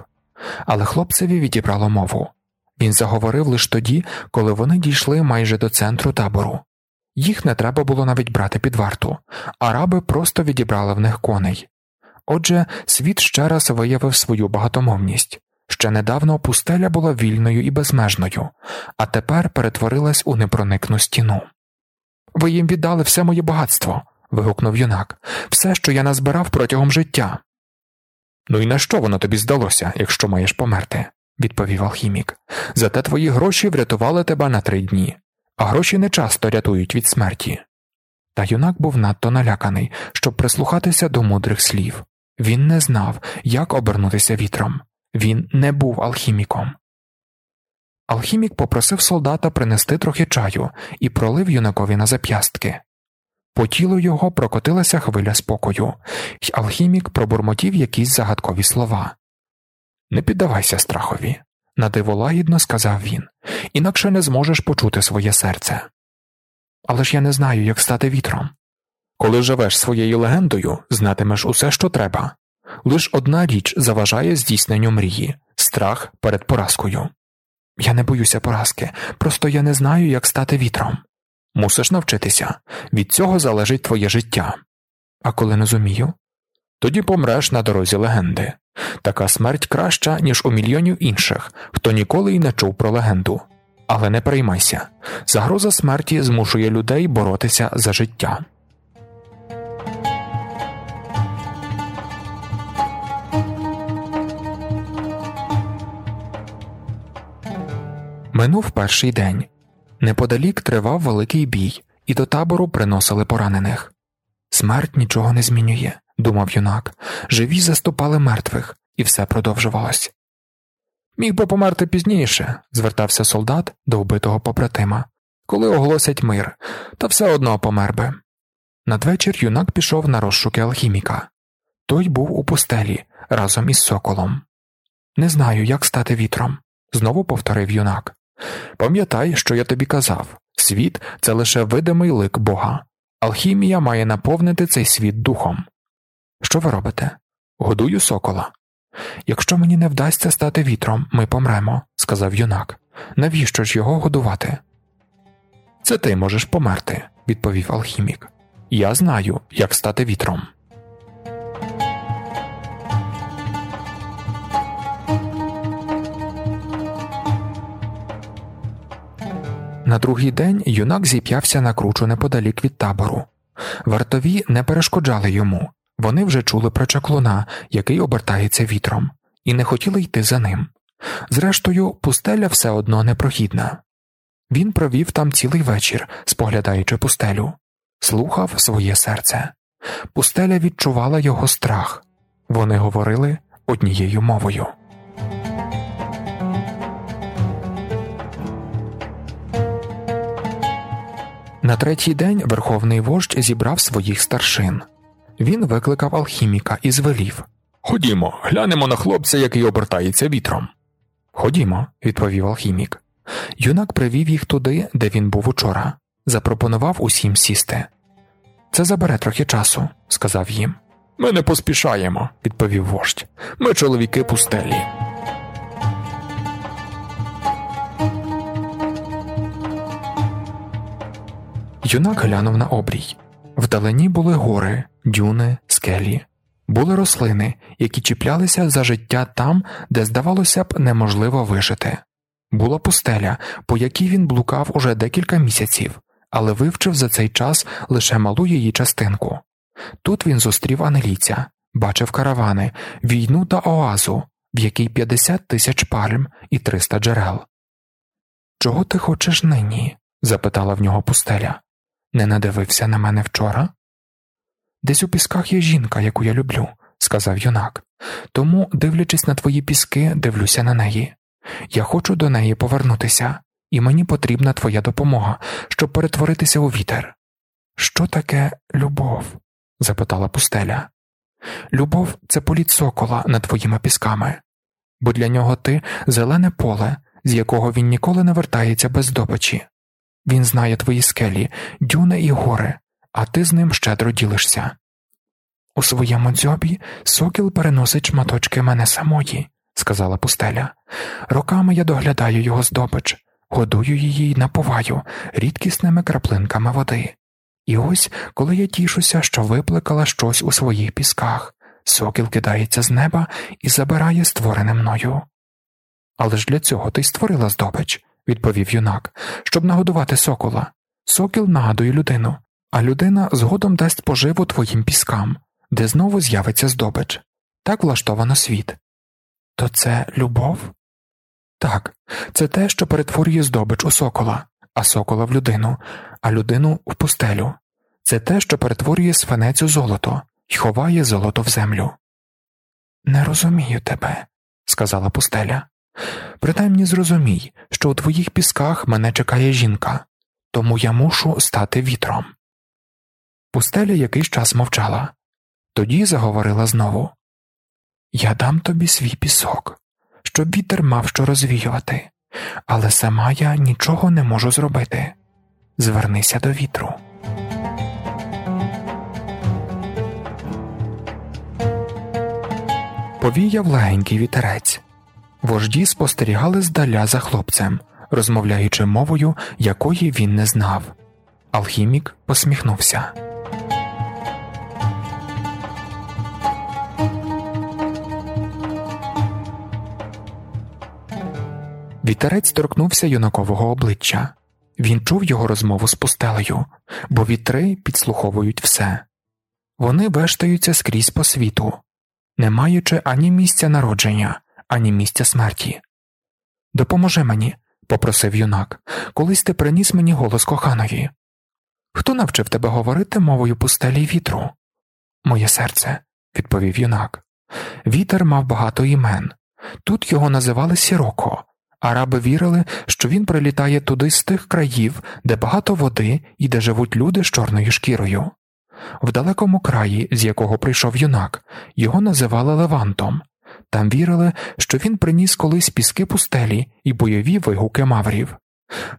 Але хлопцеві відібрало мову. Він заговорив лише тоді, коли вони дійшли майже до центру табору. Їх не треба було навіть брати під варту, араби просто відібрали в них коней. Отже, світ ще раз виявив свою багатомовність. Ще недавно пустеля була вільною і безмежною, а тепер перетворилась у непроникну стіну. Ви їм віддали все моє багатство. вигукнув юнак, все, що я назбирав протягом життя. Ну і на що воно тобі здалося, якщо маєш померти? відповів алхімік. Зате твої гроші врятували тебе на три дні, а гроші не часто рятують від смерті. Та юнак був надто наляканий, щоб прислухатися до мудрих слів. Він не знав, як обернутися вітром. Він не був алхіміком. Алхімік попросив солдата принести трохи чаю і пролив юнакові на зап'ястки. По тілу його прокотилася хвиля спокою, й алхімік пробурмотів якісь загадкові слова. Не піддавайся страхові, надиво лагідно сказав він, інакше не зможеш почути своє серце. Але ж я не знаю, як стати вітром. Коли живеш своєю легендою, знатимеш усе, що треба. Лиш одна річ заважає здійсненню мрії страх перед поразкою. Я не боюся поразки, просто я не знаю, як стати вітром. Мусиш навчитися від цього залежить твоє життя. А коли не зумію, тоді помреш на дорозі легенди. Така смерть краща, ніж у мільйонів інших, хто ніколи й не чув про легенду. Але не переймайся загроза смерті змушує людей боротися за життя. Минув перший день. Неподалік тривав великий бій, і до табору приносили поранених. Смерть нічого не змінює, думав юнак. Живі заступали мертвих, і все продовжувалось. Міг би померти пізніше, звертався солдат до вбитого побратима, коли оголосять мир, та все одно помер би. Надвечір юнак пішов на розшуки алхіміка. Той був у пустелі разом із соколом. Не знаю, як стати вітром, знову повторив юнак. Пам'ятай, що я тобі казав світ це лише видимий лик Бога, алхімія має наповнити цей світ духом. Що ви робите? Годую сокола. Якщо мені не вдасться стати вітром, ми помремо, сказав юнак. Навіщо ж його годувати? Це ти можеш померти, відповів алхімік. Я знаю, як стати вітром. На другий день юнак зіп'явся на кручу неподалік від табору. Вартові не перешкоджали йому, вони вже чули про чаклуна, який обертається вітром, і не хотіли йти за ним. Зрештою, пустеля все одно непрохідна. Він провів там цілий вечір, споглядаючи пустелю, слухав своє серце. Пустеля відчувала його страх, вони говорили однією мовою. Третій день верховний вождь зібрав своїх старшин. Він викликав алхіміка і звелів Ходімо, глянемо на хлопця, який обертається вітром. Ходімо, відповів алхімік. Юнак привів їх туди, де він був учора, запропонував усім сісти. Це забере трохи часу, сказав їм. Ми не поспішаємо, відповів вождь. Ми чоловіки пустелі. Юнак глянув на обрій. Вдалині були гори, дюни, скелі, були рослини, які чіплялися за життя там, де, здавалося б, неможливо вижити. Була пустеля, по якій він блукав уже декілька місяців, але вивчив за цей час лише малу її частинку. Тут він зустрів анелійця, бачив каравани, війну та оазу, в якій 50 тисяч пальм і 300 джерел. Чого ти хочеш нині? запитала в нього пустеля. Не надивився на мене вчора? Десь у пісках є жінка, яку я люблю, сказав юнак, тому, дивлячись на твої піски, дивлюся на неї. Я хочу до неї повернутися, і мені потрібна твоя допомога, щоб перетворитися у вітер. Що таке любов? запитала пустеля. Любов це політ сокола над твоїми пісками, бо для нього ти зелене поле, з якого він ніколи не вертається без здобичі. Він знає твої скелі, дюни і гори, а ти з ним щедро ділишся. У своєму дзьобі сокіл переносить шматочки мене самої, сказала пустеля. Роками я доглядаю його здобич, годую її й напуваю рідкісними краплинками води. І ось, коли я тішуся, що виплекала щось у своїх пісках, сокіл кидається з неба і забирає створене мною. Але ж для цього ти й створила здобич, відповів юнак, щоб нагодувати сокола. Сокіл нагадує людину, а людина згодом дасть поживу твоїм піскам, де знову з'явиться здобич. Так влаштовано світ. То це любов? Так, це те, що перетворює здобич у сокола, а сокола в людину, а людину в пустелю. Це те, що перетворює свинець у золото і ховає золото в землю. Не розумію тебе, сказала пустеля. Принаймні зрозумій, що у твоїх пісках мене чекає жінка, тому я мушу стати вітром. Пустеля якийсь час мовчала, тоді заговорила знову Я дам тобі свій пісок, щоб вітер мав що розвіювати, але сама я нічого не можу зробити. Звернися до вітру. Повіяв легенький вітерець. Вожді спостерігали здаля за хлопцем, розмовляючи мовою, якої він не знав. Алхімік посміхнувся. Вітерець торкнувся юнакового обличчя. Він чув його розмову з пустелею, бо вітри підслуховують все. Вони вештаються скрізь по світу, не маючи ані місця народження, ані місця смерті. Допоможи мені, попросив юнак, колись ти приніс мені голос коханої. Хто навчив тебе говорити мовою пустелі й вітру? Моє серце, відповів юнак. Вітер мав багато імен. Тут його називали Сіроко, Араби вірили, що він прилітає туди з тих країв, де багато води і де живуть люди з чорною шкірою. В далекому краї, з якого прийшов юнак, його називали Левантом. Там вірили, що він приніс колись піски пустелі і бойові вигуки маврів.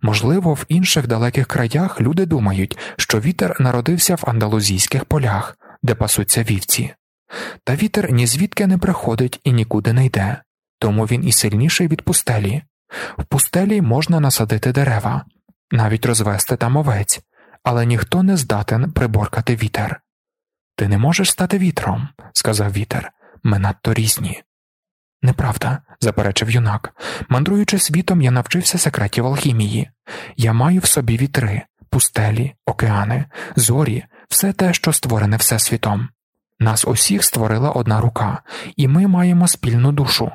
Можливо, в інших далеких краях люди думають, що вітер народився в андалузійських полях, де пасуться вівці. Та вітер ні звідки не приходить і нікуди не йде, тому він і сильніший від пустелі. В пустелі можна насадити дерева, навіть розвести там овець, але ніхто не здатен приборкати вітер. Ти не можеш стати вітром, сказав вітер, ми надто різні. Неправда, заперечив юнак. Мандруючи світом, я навчився секретів алхімії. Я маю в собі вітри, пустелі, океани, зорі, все те, що створене всесвітом. Нас усіх створила одна рука, і ми маємо спільну душу.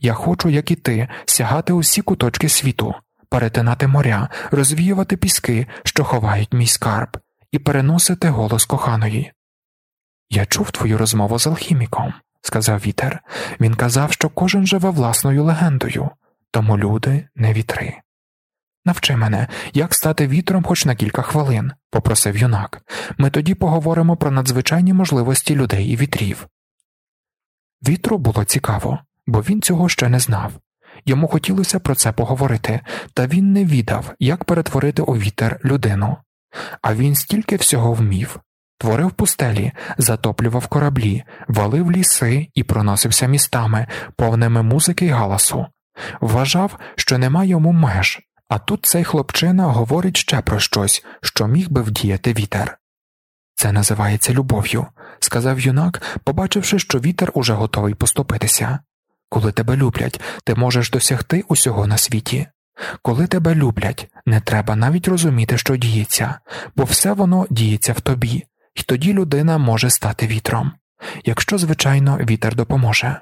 Я хочу, як і ти, сягати усі куточки світу, перетинати моря, розвіювати піски, що ховають мій скарб, і переносити голос коханої. Я чув твою розмову з алхіміком, сказав вітер. Він казав, що кожен живе власною легендою, тому люди не вітри. Навчи мене, як стати вітром хоч на кілька хвилин, попросив юнак. Ми тоді поговоримо про надзвичайні можливості людей і вітрів. Вітру було цікаво бо він цього ще не знав. Йому хотілося про це поговорити, та він не відав, як перетворити у вітер людину. А він стільки всього вмів творив пустелі, затоплював кораблі, валив ліси і проносився містами, повними музики й галасу. Вважав, що нема йому меж, а тут цей хлопчина говорить ще про щось, що міг би вдіяти вітер. Це називається любов'ю, сказав юнак, побачивши, що вітер уже готовий поступитися. Коли тебе люблять, ти можеш досягти усього на світі. Коли тебе люблять, не треба навіть розуміти, що діється, бо все воно діється в тобі, і тоді людина може стати вітром, якщо, звичайно, вітер допоможе.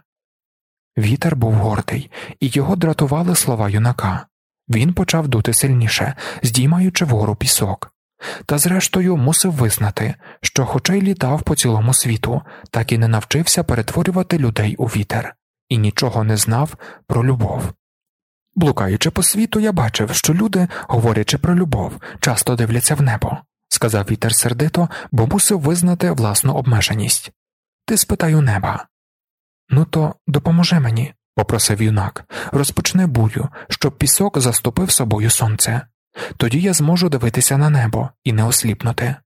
Вітер був гордий, і його дратували слова юнака. Він почав дути сильніше, здіймаючи вгору пісок. Та, зрештою, мусив визнати, що, хоча й літав по цілому світу, так і не навчився перетворювати людей у вітер і нічого не знав про любов. Блукаючи по світу, я бачив, що люди, говорячи про любов, часто дивляться в небо, сказав вітер сердито, бо мусив визнати власну обмеженість. Ти спитай у неба. Ну, то допоможи мені, попросив юнак, розпочни булю, щоб пісок заступив собою сонце. Тоді я зможу дивитися на небо і не осліпнути.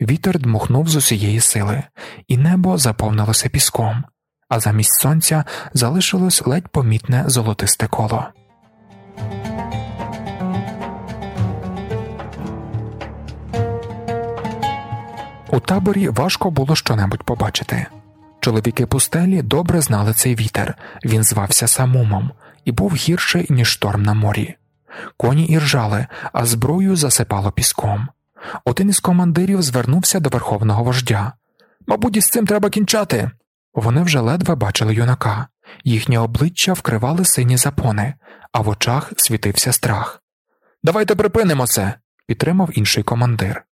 Вітер дмухнув з усієї сили, і небо заповнилося піском, а замість сонця залишилось ледь помітне золотисте коло. У таборі важко було щонебудь побачити. Чоловіки пустелі добре знали цей вітер, він звався самумом і був гірший, ніж шторм на морі. Коні іржали, а зброю засипало піском. Один із командирів звернувся до верховного вождя. Мабуть, із цим треба кінчати. Вони вже ледве бачили юнака, їхні обличчя вкривали сині запони, а в очах світився страх. Давайте припинимо це, підтримав інший командир.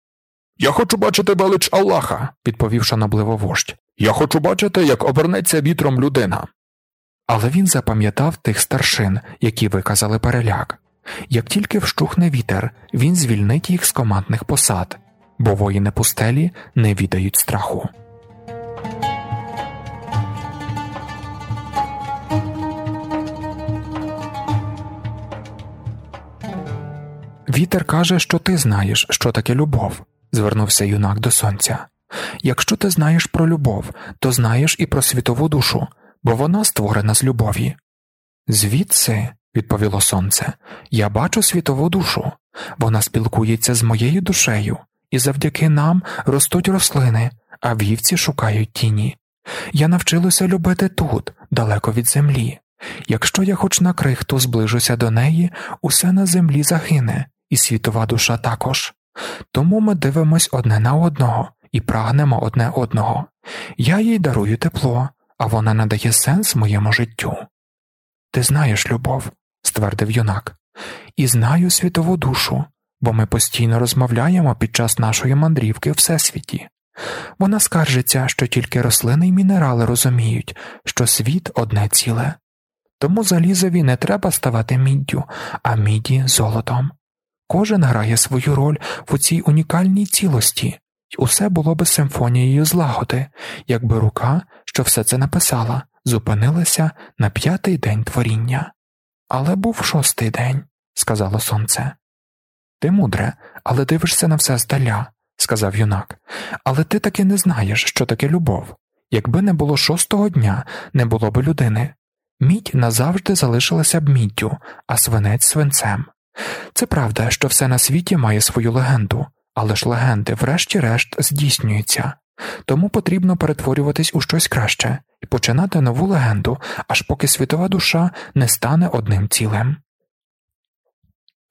Я хочу бачити велич Аллаха, відповів шанобливо вождь. Я хочу бачити, як обернеться вітром людина. Але він запам'ятав тих старшин, які виказали переляк. Як тільки вщухне вітер, він звільнить їх з командних посад, бо воїни пустелі не віддають страху. Вітер каже, що ти знаєш, що таке любов, звернувся юнак до сонця. Якщо ти знаєш про любов, то знаєш і про світову душу, бо вона створена з любові. Звідси, відповіло сонце, я бачу світову душу, вона спілкується з моєю душею, і завдяки нам ростуть рослини, а вівці шукають тіні. Я навчилася любити тут, далеко від землі, Якщо я хоч на крихту зближуся до неї, усе на землі загине, і світова душа також. Тому ми дивимось одне на одного і прагнемо одне одного. Я їй дарую тепло, а вона надає сенс моєму життю. Ти знаєш любов, ствердив юнак, і знаю світову душу, бо ми постійно розмовляємо під час нашої мандрівки в всесвіті. Вона скаржиться, що тільки рослини й мінерали розуміють, що світ одне ціле. Тому залізові не треба ставати міддю, а міді золотом. Кожен грає свою роль в цій унікальній цілості, й усе було би симфонією злагоди, якби рука, що все це написала, зупинилася на п'ятий день творіння. Але був шостий день, сказало сонце. Ти мудре, але дивишся на все здаля, сказав юнак, але ти таки не знаєш, що таке любов. Якби не було шостого дня, не було б людини. Мідь назавжди залишилася б міддю, а свинець свинцем. Це правда, що все на світі має свою легенду, але ж легенди, врешті-решт, здійснюються, тому потрібно перетворюватись у щось краще і починати нову легенду, аж поки світова душа не стане одним цілим.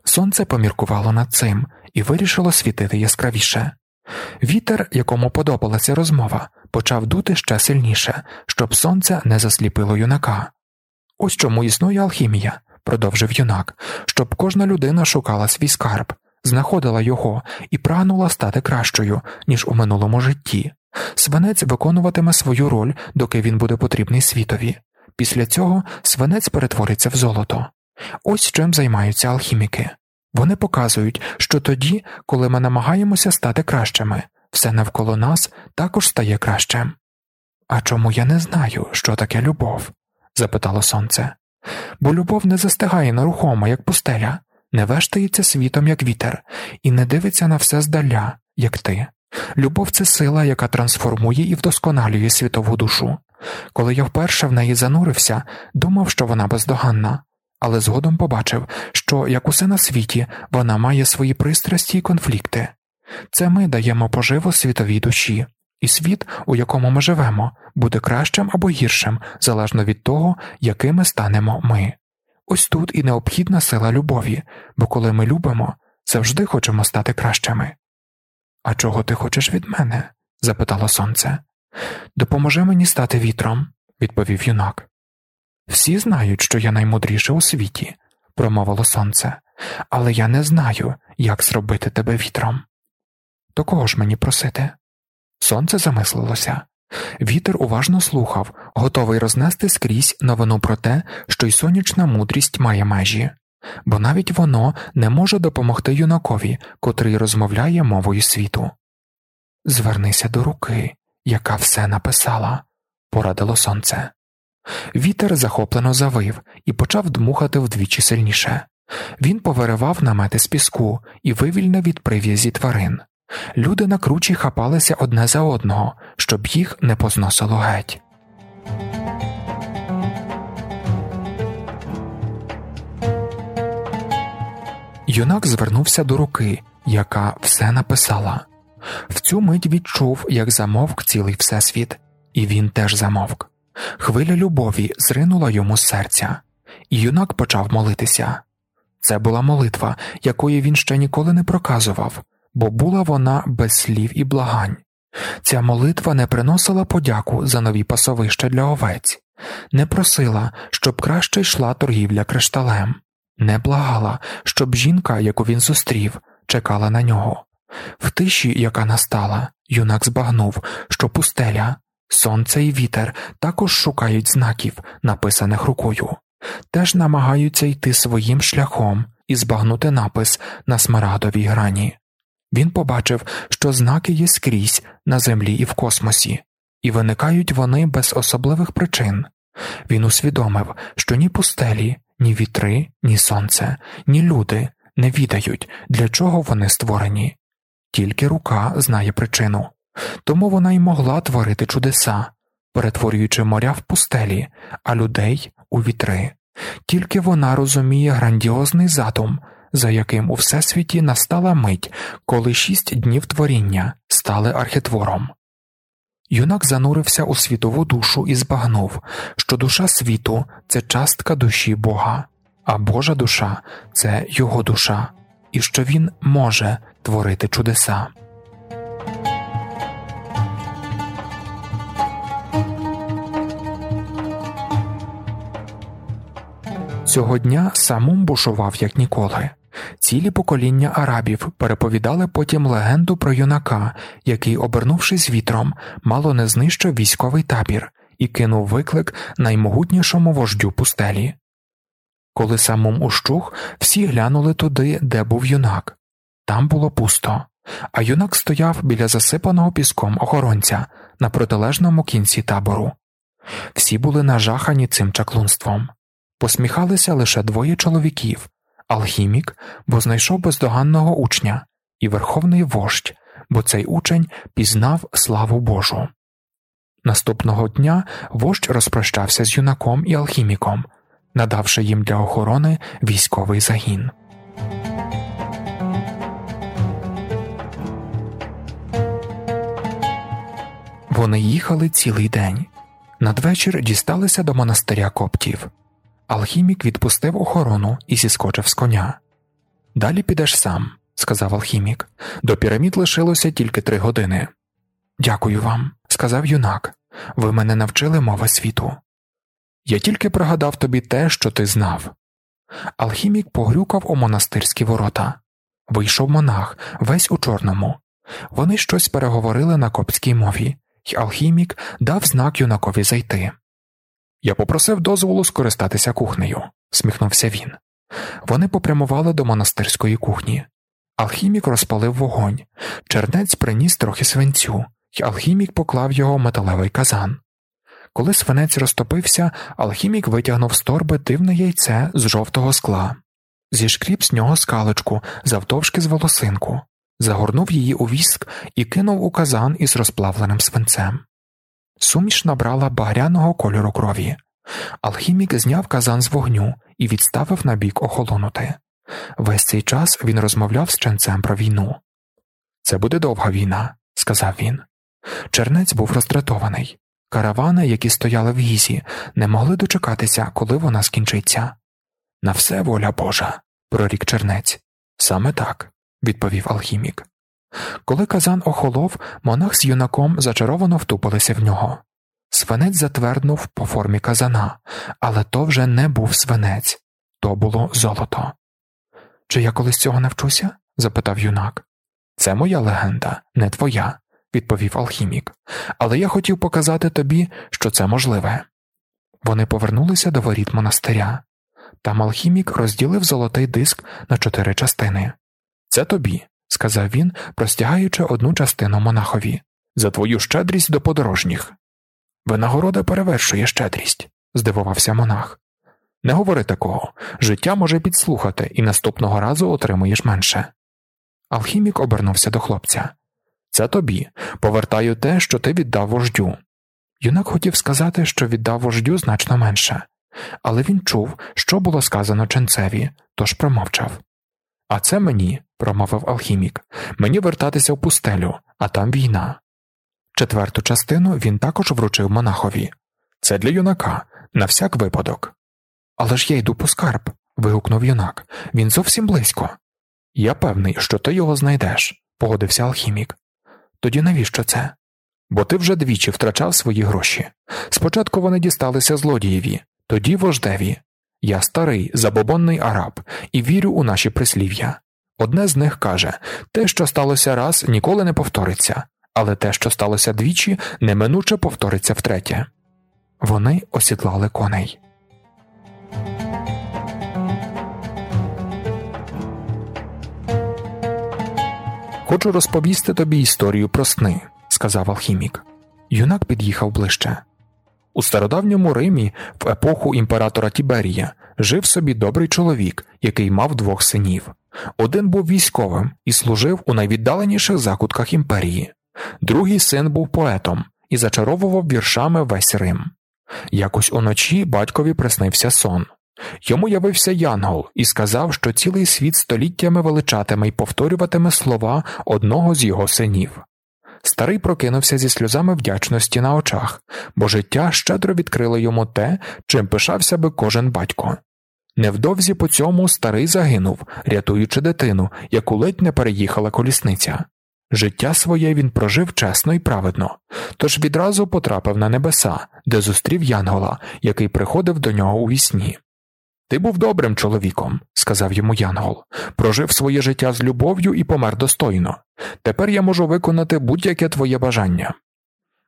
Сонце поміркувало над цим і вирішило світити яскравіше. Вітер, якому подобалася розмова, почав дути ще сильніше, щоб сонце не засліпило юнака. Ось чому існує алхімія, продовжив юнак, щоб кожна людина шукала свій скарб, знаходила його і прагнула стати кращою, ніж у минулому житті. Свинець виконуватиме свою роль, доки він буде потрібний світові. Після цього свинець перетвориться в золото. Ось чим займаються алхіміки. Вони показують, що тоді, коли ми намагаємося стати кращими, все навколо нас також стає кращим. А чому я не знаю, що таке любов? запитало сонце. Бо любов не застигає нерухомо, як пустеля, не вештається світом, як вітер, і не дивиться на все здаля, як ти. Любов це сила, яка трансформує і вдосконалює світову душу. Коли я вперше в неї занурився, думав, що вона бездоганна, але згодом побачив, що, як усе на світі, вона має свої пристрасті і конфлікти. Це ми даємо поживу світовій душі, і світ, у якому ми живемо, буде кращим або гіршим, залежно від того, якими станемо ми. Ось тут і необхідна сила любові, бо коли ми любимо, завжди хочемо стати кращими. А чого ти хочеш від мене? запитало сонце. Допоможи мені стати вітром, відповів юнак. Всі знають, що я наймудріше у світі, промовило сонце, але я не знаю, як зробити тебе вітром. То кого ж мені просити? Сонце замислилося. Вітер уважно слухав, готовий рознести скрізь новину про те, що й сонячна мудрість має межі, бо навіть воно не може допомогти юнакові, котрий розмовляє мовою світу. Звернися до руки, яка все написала, порадило сонце. Вітер захоплено завив і почав дмухати вдвічі сильніше. Він повиривав намети з піску і вивільнив від прив'язі тварин. Люди на кручі хапалися одне за одного, щоб їх не позносило геть. Юнак звернувся до руки, яка все написала. В цю мить відчув, як замовк цілий всесвіт, і він теж замовк. Хвиля любові зринула йому з серця, і юнак почав молитися. Це була молитва, якої він ще ніколи не проказував, бо була вона без слів і благань. Ця молитва не приносила подяку за нові пасовища для овець, не просила, щоб краще йшла торгівля кришталем, не благала, щоб жінка, яку він зустрів, чекала на нього. В тиші, яка настала, юнак збагнув, що пустеля, сонце і вітер також шукають знаків, написаних рукою, теж намагаються йти своїм шляхом і збагнути напис на смарагдовій грані. Він побачив, що знаки є скрізь на землі і в космосі, і виникають вони без особливих причин. Він усвідомив, що ні пустелі, ні вітри, ні сонце, ні люди не відають, для чого вони створені, тільки рука знає причину, тому вона й могла творити чудеса, перетворюючи моря в пустелі, а людей у вітри, тільки вона розуміє грандіозний задум за яким у всесвіті настала мить, коли шість днів творіння стали архітвором. Юнак занурився у світову душу і збагнув, що душа світу це частка душі Бога, а Божа душа це його душа, і що він може творити чудеса. Цього дня самум бушував як ніколи. Цілі покоління арабів переповідали потім легенду про юнака, який, обернувшись вітром, мало не знищив військовий табір і кинув виклик наймогутнішому вождю пустелі. Коли самум ущух, всі глянули туди, де був юнак. Там було пусто, а юнак стояв біля засипаного піском охоронця на протилежному кінці табору. Всі були нажахані цим чаклунством. Посміхалися лише двоє чоловіків алхімік, бо знайшов бездоганного учня, і верховний вождь, бо цей учень пізнав славу Божу. Наступного дня вождь розпрощався з юнаком і алхіміком, надавши їм для охорони військовий загін. Вони їхали цілий день. Надвечір дісталися до монастиря коптів. Алхімік відпустив охорону і зіскочив з коня. Далі підеш сам, сказав алхімік. До пірамід лишилося тільки три години. Дякую вам, сказав юнак. Ви мене навчили мови світу. Я тільки пригадав тобі те, що ти знав. Алхімік погрюкав у монастирські ворота. Вийшов монах, весь у чорному. Вони щось переговорили на коптській мові, і алхімік дав знак юнакові зайти. Я попросив дозволу скористатися кухнею, сміхнувся він. Вони попрямували до монастирської кухні. Алхімік розпалив вогонь, чернець приніс трохи свинцю, і алхімік поклав його в металевий казан. Коли свинець розтопився, алхімік витягнув з торби дивне яйце з жовтого скла, зішкріп з нього скалечку завтовшки з волосинку, загорнув її у віск і кинув у казан із розплавленим свинцем. Суміш набрала багряного кольору крові. Алхімік зняв казан з вогню і відставив на бік охолонути. Весь цей час він розмовляв з ченцем про війну. Це буде довга війна, сказав він. Чернець був роздратований. Каравани, які стояли в гізі, не могли дочекатися, коли вона скінчиться. На все воля Божа, прорік чернець. Саме так, відповів алхімік. Коли казан охолов, монах з юнаком зачаровано втупилися в нього. Свинець затверднув по формі казана, але то вже не був свинець, то було золото. Чи я колись цього навчуся? запитав юнак. Це моя легенда, не твоя, відповів алхімік, але я хотів показати тобі, що це можливе. Вони повернулися до воріт монастиря. Там алхімік розділив золотий диск на чотири частини. Це тобі, сказав він, простягаючи одну частину монахові, за твою щедрість до подорожніх. Винагорода перевершує щедрість, здивувався монах. Не говори такого життя може підслухати, і наступного разу отримуєш менше. Алхімік обернувся до хлопця. Це тобі, повертаю те, що ти віддав вождю. Юнак хотів сказати, що віддав вождю значно менше, але він чув, що було сказано ченцеві, тож промовчав. А це мені, промовив алхімік, мені вертатися в пустелю, а там війна. Четверту частину він також вручив монахові це для юнака, на всяк випадок. Але ж я йду по скарб. вигукнув юнак. Він зовсім близько. Я певний, що ти його знайдеш, погодився алхімік. Тоді навіщо це? Бо ти вже двічі втрачав свої гроші. Спочатку вони дісталися злодієві, тоді вождеві. Я старий, забобонний араб, і вірю у наші прислів'я. Одне з них каже те, що сталося раз, ніколи не повториться, але те, що сталося двічі, неминуче повториться втретє. Вони осідлали коней. Хочу розповісти тобі історію про сни, сказав алхімік. Юнак під'їхав ближче. У стародавньому Римі, в епоху імператора Тіберія, жив собі добрий чоловік, який мав двох синів. Один був військовим і служив у найвіддаленіших закутках імперії, другий син був поетом і зачаровував віршами весь Рим. Якось уночі батькові приснився сон. Йому явився Янгол і сказав, що цілий світ століттями величатиме й повторюватиме слова одного з його синів. Старий прокинувся зі сльозами вдячності на очах, бо життя щедро відкрило йому те, чим пишався би кожен батько. Невдовзі по цьому старий загинув, рятуючи дитину, яку ледь не переїхала колісниця. Життя своє він прожив чесно і праведно, тож відразу потрапив на небеса, де зустрів Янгола, який приходив до нього у вісні. Ти був добрим чоловіком, сказав йому Янгол, прожив своє життя з любов'ю і помер достойно. Тепер я можу виконати будь-яке твоє бажання.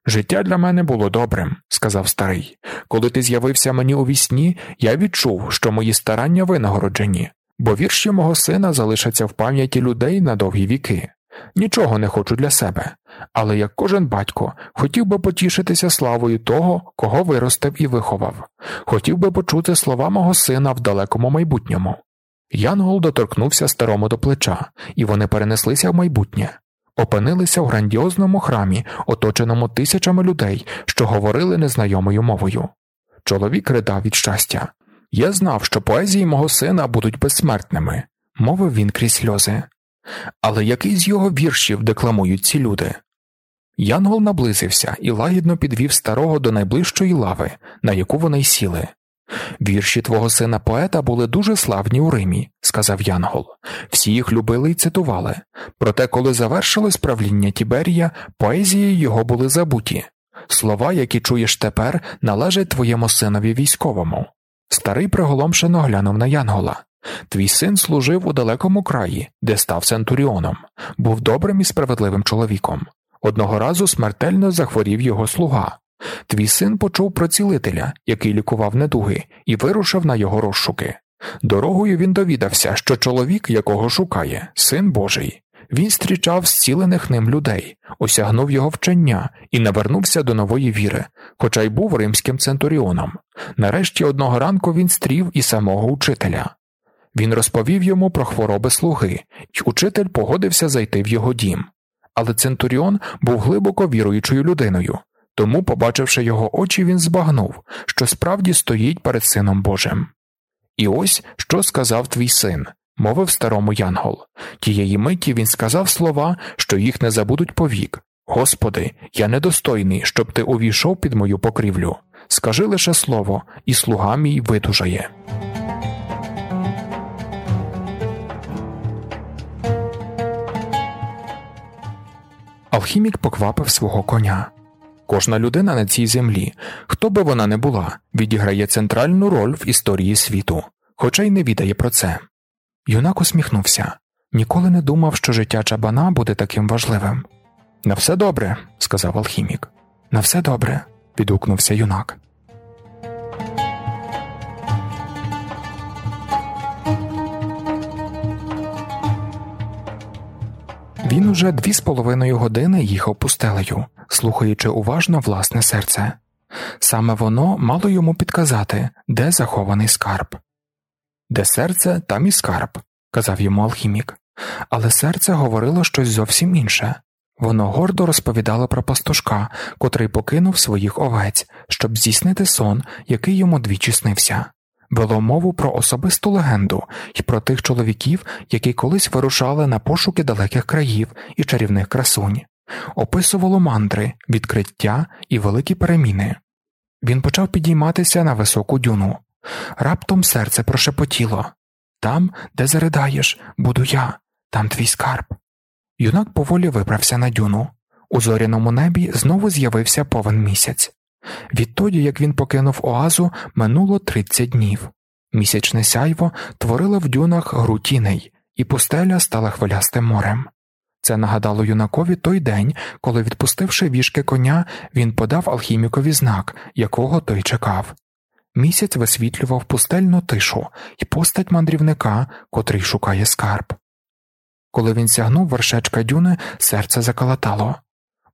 Життя для мене було добрим, сказав старий. Коли ти з'явився мені у вісні, я відчув, що мої старання винагороджені, бо вірші мого сина залишаться в пам'яті людей на довгі віки. Нічого не хочу для себе, але як кожен батько хотів би потішитися славою того, кого виростив і виховав, хотів би почути слова мого сина в далекому майбутньому. Янгол доторкнувся старому до плеча, і вони перенеслися в майбутнє, опинилися в грандіозному храмі, оточеному тисячами людей, що говорили незнайомою мовою. Чоловік ридав від щастя. Я знав, що поезії мого сина будуть безсмертними, мовив він крізь сльози. Але який з його віршів декламують ці люди? Янгол наблизився і лагідно підвів старого до найближчої лави, на яку вони й сіли. Вірші твого сина поета були дуже славні у Римі, сказав Янгол. Всі їх любили і цитували. Проте, коли завершилось правління Тіберія, поезії його були забуті. Слова, які чуєш тепер, належать твоєму синові військовому. Старий приголомшено глянув на Янгола. Твій син служив у далекому краї, де став центуріоном, був добрим і справедливим чоловіком. Одного разу смертельно захворів його слуга. Твій син почув про цілителя, який лікував недуги, і вирушив на його розшуки. Дорогою він довідався, що чоловік, якого шукає, син Божий. Він зустрічав зцілених ним людей, осягнув його вчення і навернувся до нової віри, хоча й був римським центуріоном. Нарешті одного ранку він стрів і самого учителя. Він розповів йому про хвороби слуги, і учитель погодився зайти в його дім. Але Центуріон був глибоко віруючою людиною, тому, побачивши його очі, він збагнув, що справді стоїть перед Сином Божим. І ось що сказав твій син, мовив старому Янгол. Тієї миті він сказав слова, що їх не забудуть повік. Господи, я недостойний, щоб ти увійшов під мою покрівлю. Скажи лише слово, і слуга мій видужає. Алхімік поквапив свого коня. Кожна людина на цій землі, хто би вона не була, відіграє центральну роль в історії світу, хоча й не відає про це. Юнак усміхнувся ніколи не думав, що життя чабана буде таким важливим. На все добре, сказав алхімік. На все добре, відгукнувся юнак. Він уже дві з половиною години їхав пустелею, слухаючи уважно власне серце. Саме воно мало йому підказати, де захований скарб. Де серце, там і скарб, казав йому алхімік, але серце говорило щось зовсім інше. Воно гордо розповідало про пастушка, котрий покинув своїх овець, щоб здійснити сон, який йому двічі снився вело мову про особисту легенду і про тих чоловіків, які колись вирушали на пошуки далеких країв і чарівних красунь, описувало мандри, відкриття і великі переміни. Він почав підійматися на високу дюну. Раптом серце прошепотіло там, де заридаєш, буду я, там твій скарб. Юнак поволі вибрався на дюну. У зоряному небі знову з'явився повен місяць. Відтоді, як він покинув оазу, минуло 30 днів. Місячне сяйво творило в дюнах гру тіней, і пустеля стала хвилястим морем. Це нагадало юнакові той день, коли, відпустивши вішки коня, він подав алхімікові знак, якого той чекав. Місяць висвітлював пустельну тишу і постать мандрівника, котрий шукає скарб. Коли він сягнув вершечка дюни, серце заколотало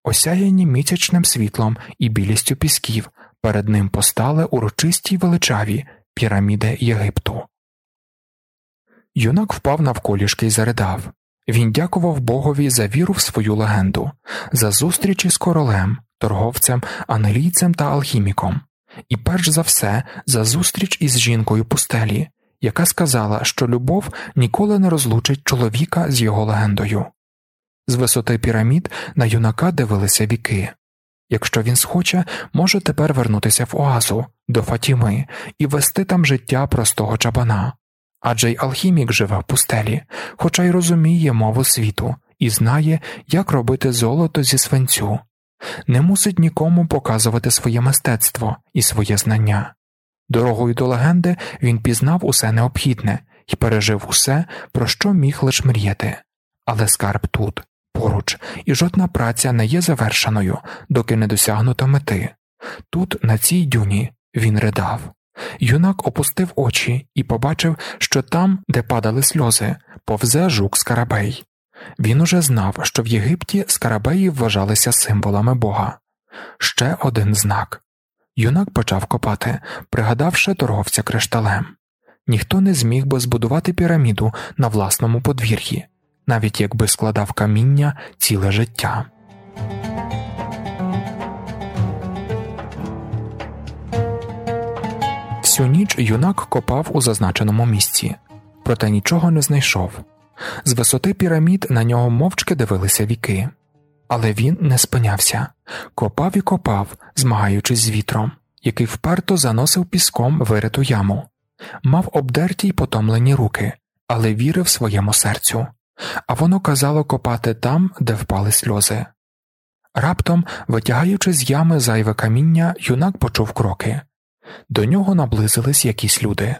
осяяні місячним світлом і білістю пісків, перед ним постали урочисті й величаві піраміди Єгипту. Юнак впав навколішки й заридав. Він дякував Богові за віру в свою легенду, за зустрічі з королем, торговцем, анелійцем та алхіміком, і перш за все за зустріч із жінкою пустелі, яка сказала, що любов ніколи не розлучить чоловіка з його легендою. З висоти пірамід на юнака дивилися віки. Якщо він схоче, може тепер вернутися в Оазу, до Фатіми і вести там життя простого чабана. Адже й алхімік живе в пустелі, хоча й розуміє мову світу і знає, як робити золото зі свинцю, не мусить нікому показувати своє мистецтво і своє знання. Дорогою до легенди він пізнав усе необхідне і пережив усе, про що міг лиш мріяти, але скарб тут, поруч, і жодна праця не є завершеною, доки не досягнуто мети. Тут, на цій дюні, він ридав. Юнак опустив очі і побачив, що там, де падали сльози, повзе жук скарабей. Він уже знав, що в Єгипті скарабеї вважалися символами Бога. Ще один знак. Юнак почав копати, пригадавши торговця кришталем. Ніхто не зміг би збудувати піраміду на власному подвір'ї, навіть якби складав каміння ціле життя. Всю ніч юнак копав у зазначеному місці, проте нічого не знайшов. З висоти пірамід на нього мовчки дивилися віки, але він не спинявся, копав і копав, змагаючись з вітром, який вперто заносив піском вириту яму, мав обдерті й потомлені руки, але вірив своєму серцю, а воно казало копати там, де впали сльози. Раптом, витягаючи з ями зайве каміння, юнак почув кроки. До нього наблизились якісь люди.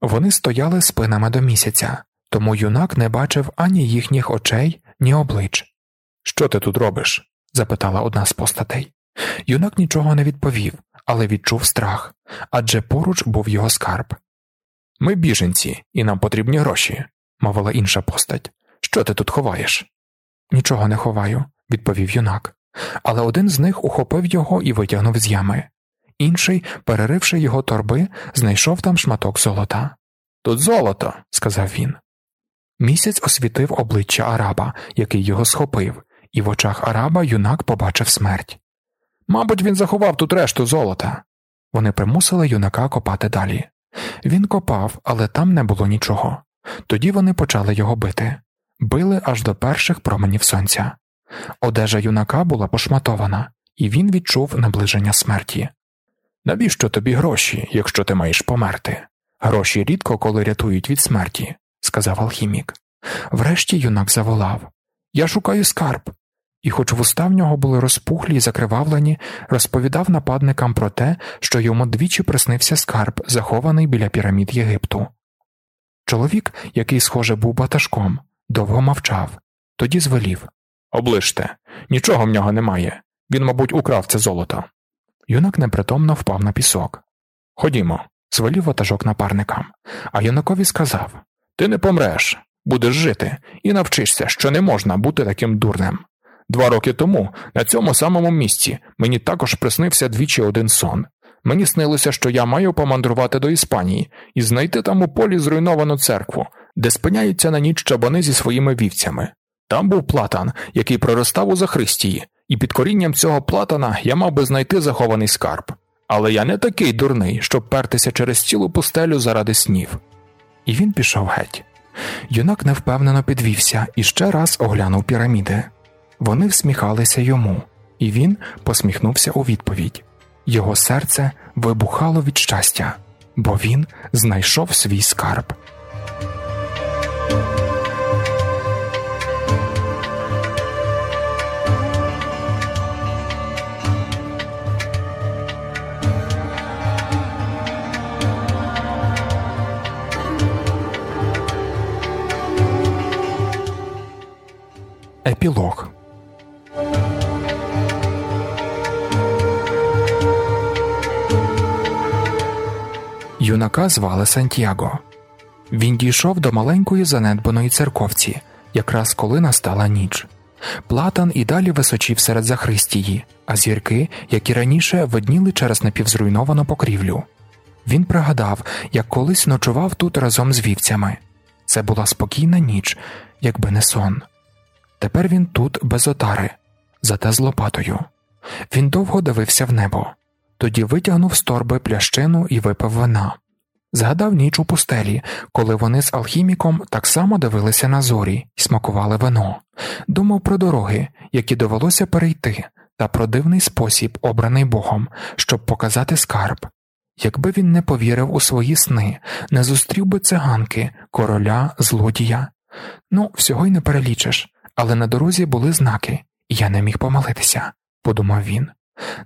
Вони стояли спинами до місяця, тому юнак не бачив ані їхніх очей, ні облич. Що ти тут робиш? запитала одна з постатей. Юнак нічого не відповів, але відчув страх адже поруч був його скарб. Ми біженці, і нам потрібні гроші, мовила інша постать. Що ти тут ховаєш? Нічого не ховаю, відповів юнак, але один з них ухопив його і витягнув з ями. Інший, переривши його торби, знайшов там шматок золота. Тут золото, сказав він. Місяць освітив обличчя Араба, який його схопив, і в очах Араба юнак побачив смерть. Мабуть, він заховав тут решту золота. Вони примусили юнака копати далі. Він копав, але там не було нічого. Тоді вони почали його бити, били аж до перших променів сонця. Одежа юнака була пошматована, і він відчув наближення смерті. Навіщо тобі гроші, якщо ти маєш померти? Гроші рідко коли рятують від смерті, сказав алхімік. Врешті юнак заволав Я шукаю скарб. І, хоч вуста в нього були розпухлі й закривавлені, розповідав нападникам про те, що йому двічі приснився скарб, захований біля пірамід Єгипту. Чоловік, який, схоже, був баташком, довго мовчав, тоді звелів Оближте, нічого в нього немає. Він, мабуть, украв це золото. Юнак непритомно впав на пісок. Ходімо, звелів ватажок напарникам, а юнакові сказав Ти не помреш, будеш жити і навчишся, що не можна бути таким дурним. Два роки тому, на цьому самому місці, мені також приснився двічі один сон. Мені снилося, що я маю помандрувати до Іспанії і знайти там у полі зруйновану церкву, де спиняються на ніч чабани зі своїми вівцями. Там був платан, який проростав у Захристії, і під корінням цього платана я мав би знайти захований скарб. Але я не такий дурний, щоб пертися через цілу пустелю заради снів. І він пішов геть. Юнак невпевнено підвівся і ще раз оглянув піраміди. Вони всміхалися йому, і він посміхнувся у відповідь. Його серце вибухало від щастя, бо він знайшов свій скарб. Епілог Юнака звали Сантьяго. Він дійшов до маленької занедбаної церковці, якраз коли настала ніч. Платан і далі височив серед Захристії, а зірки, як і раніше, видніли через напівзруйновану покрівлю. Він пригадав, як колись ночував тут разом з вівцями. Це була спокійна ніч, якби не сон. Тепер він тут без отари, зате з лопатою. Він довго дивився в небо, тоді витягнув з торби плящину і випив вина. Згадав ніч у пустелі, коли вони з алхіміком так само дивилися на зорі і смакували вино, думав про дороги, які довелося перейти, та про дивний спосіб, обраний Богом, щоб показати скарб. Якби він не повірив у свої сни, не зустрів би циганки, короля, злодія. Ну, всього й не перелічиш, але на дорозі були знаки, і я не міг помилитися, подумав він.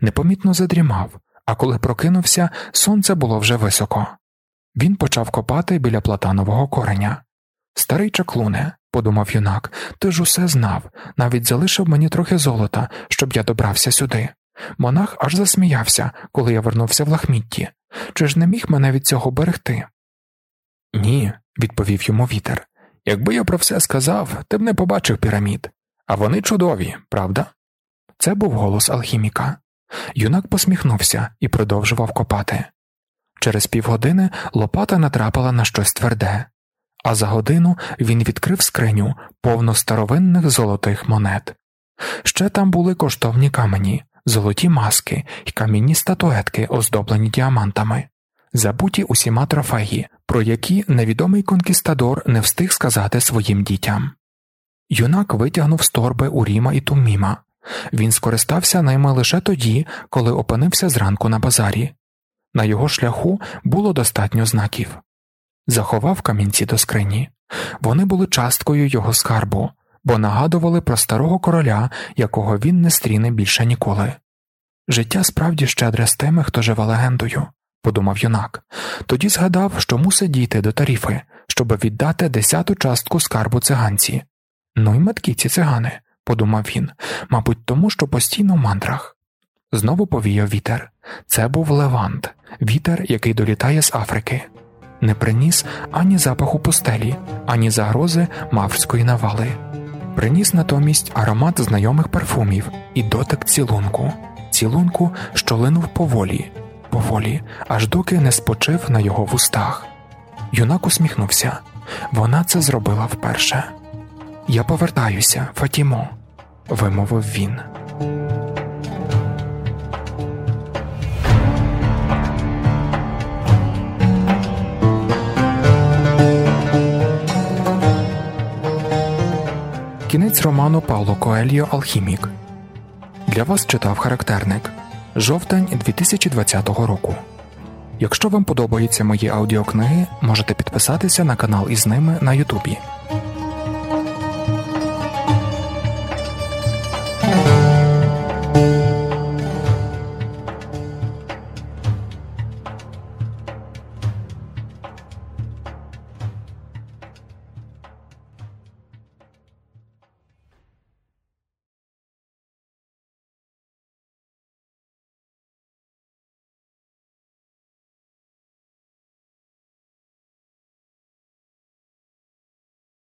Непомітно задрімав, а коли прокинувся, сонце було вже високо. Він почав копати біля платанового кореня. Старий чаклуне, подумав юнак, ти ж усе знав, навіть залишив мені трохи золота, щоб я добрався сюди. Монах аж засміявся, коли я вернувся в лахмітті. Чи ж не міг мене від цього берегти? Ні, відповів йому вітер. Якби я про все сказав, ти б не побачив пірамід, а вони чудові, правда? Це був голос алхіміка. Юнак посміхнувся і продовжував копати. Через півгодини лопата натрапила на щось тверде, а за годину він відкрив скриню повну старовинних золотих монет. Ще там були коштовні камені, золоті маски і камінні статуетки, оздоблені діамантами, забуті усіма трофеї, про які невідомий конкістадор не встиг сказати своїм дітям. Юнак витягнув з торби Уріма і Тумміма. Він скористався ними лише тоді, коли опинився зранку на базарі. На його шляху було достатньо знаків. Заховав камінці до скрині. Вони були часткою його скарбу, бо нагадували про старого короля, якого він не стріне більше ніколи. Життя справді щедре з тими, хто живе легендою, подумав юнак, тоді згадав, що мусить дійти до таріфи, щоб віддати десяту частку скарбу циганці. Ну й меткі ці цигани, подумав він, мабуть, тому що постійно в мандрах. Знову повіяв вітер. Це був Левант, вітер, який долітає з Африки, не приніс ані запаху пустелі, ані загрози маврської навали, приніс натомість аромат знайомих парфумів і дотик цілунку, цілунку, що линув поволі, поволі, аж доки не спочив на його вустах. Юнак усміхнувся вона це зробила вперше. Я повертаюся, Фатімо, вимовив він. Кінець роману Пауло Коельо Алхімік. Для вас читав характерник жовтень 2020 року. Якщо вам подобаються мої аудіокниги, можете підписатися на канал із ними на Ютубі.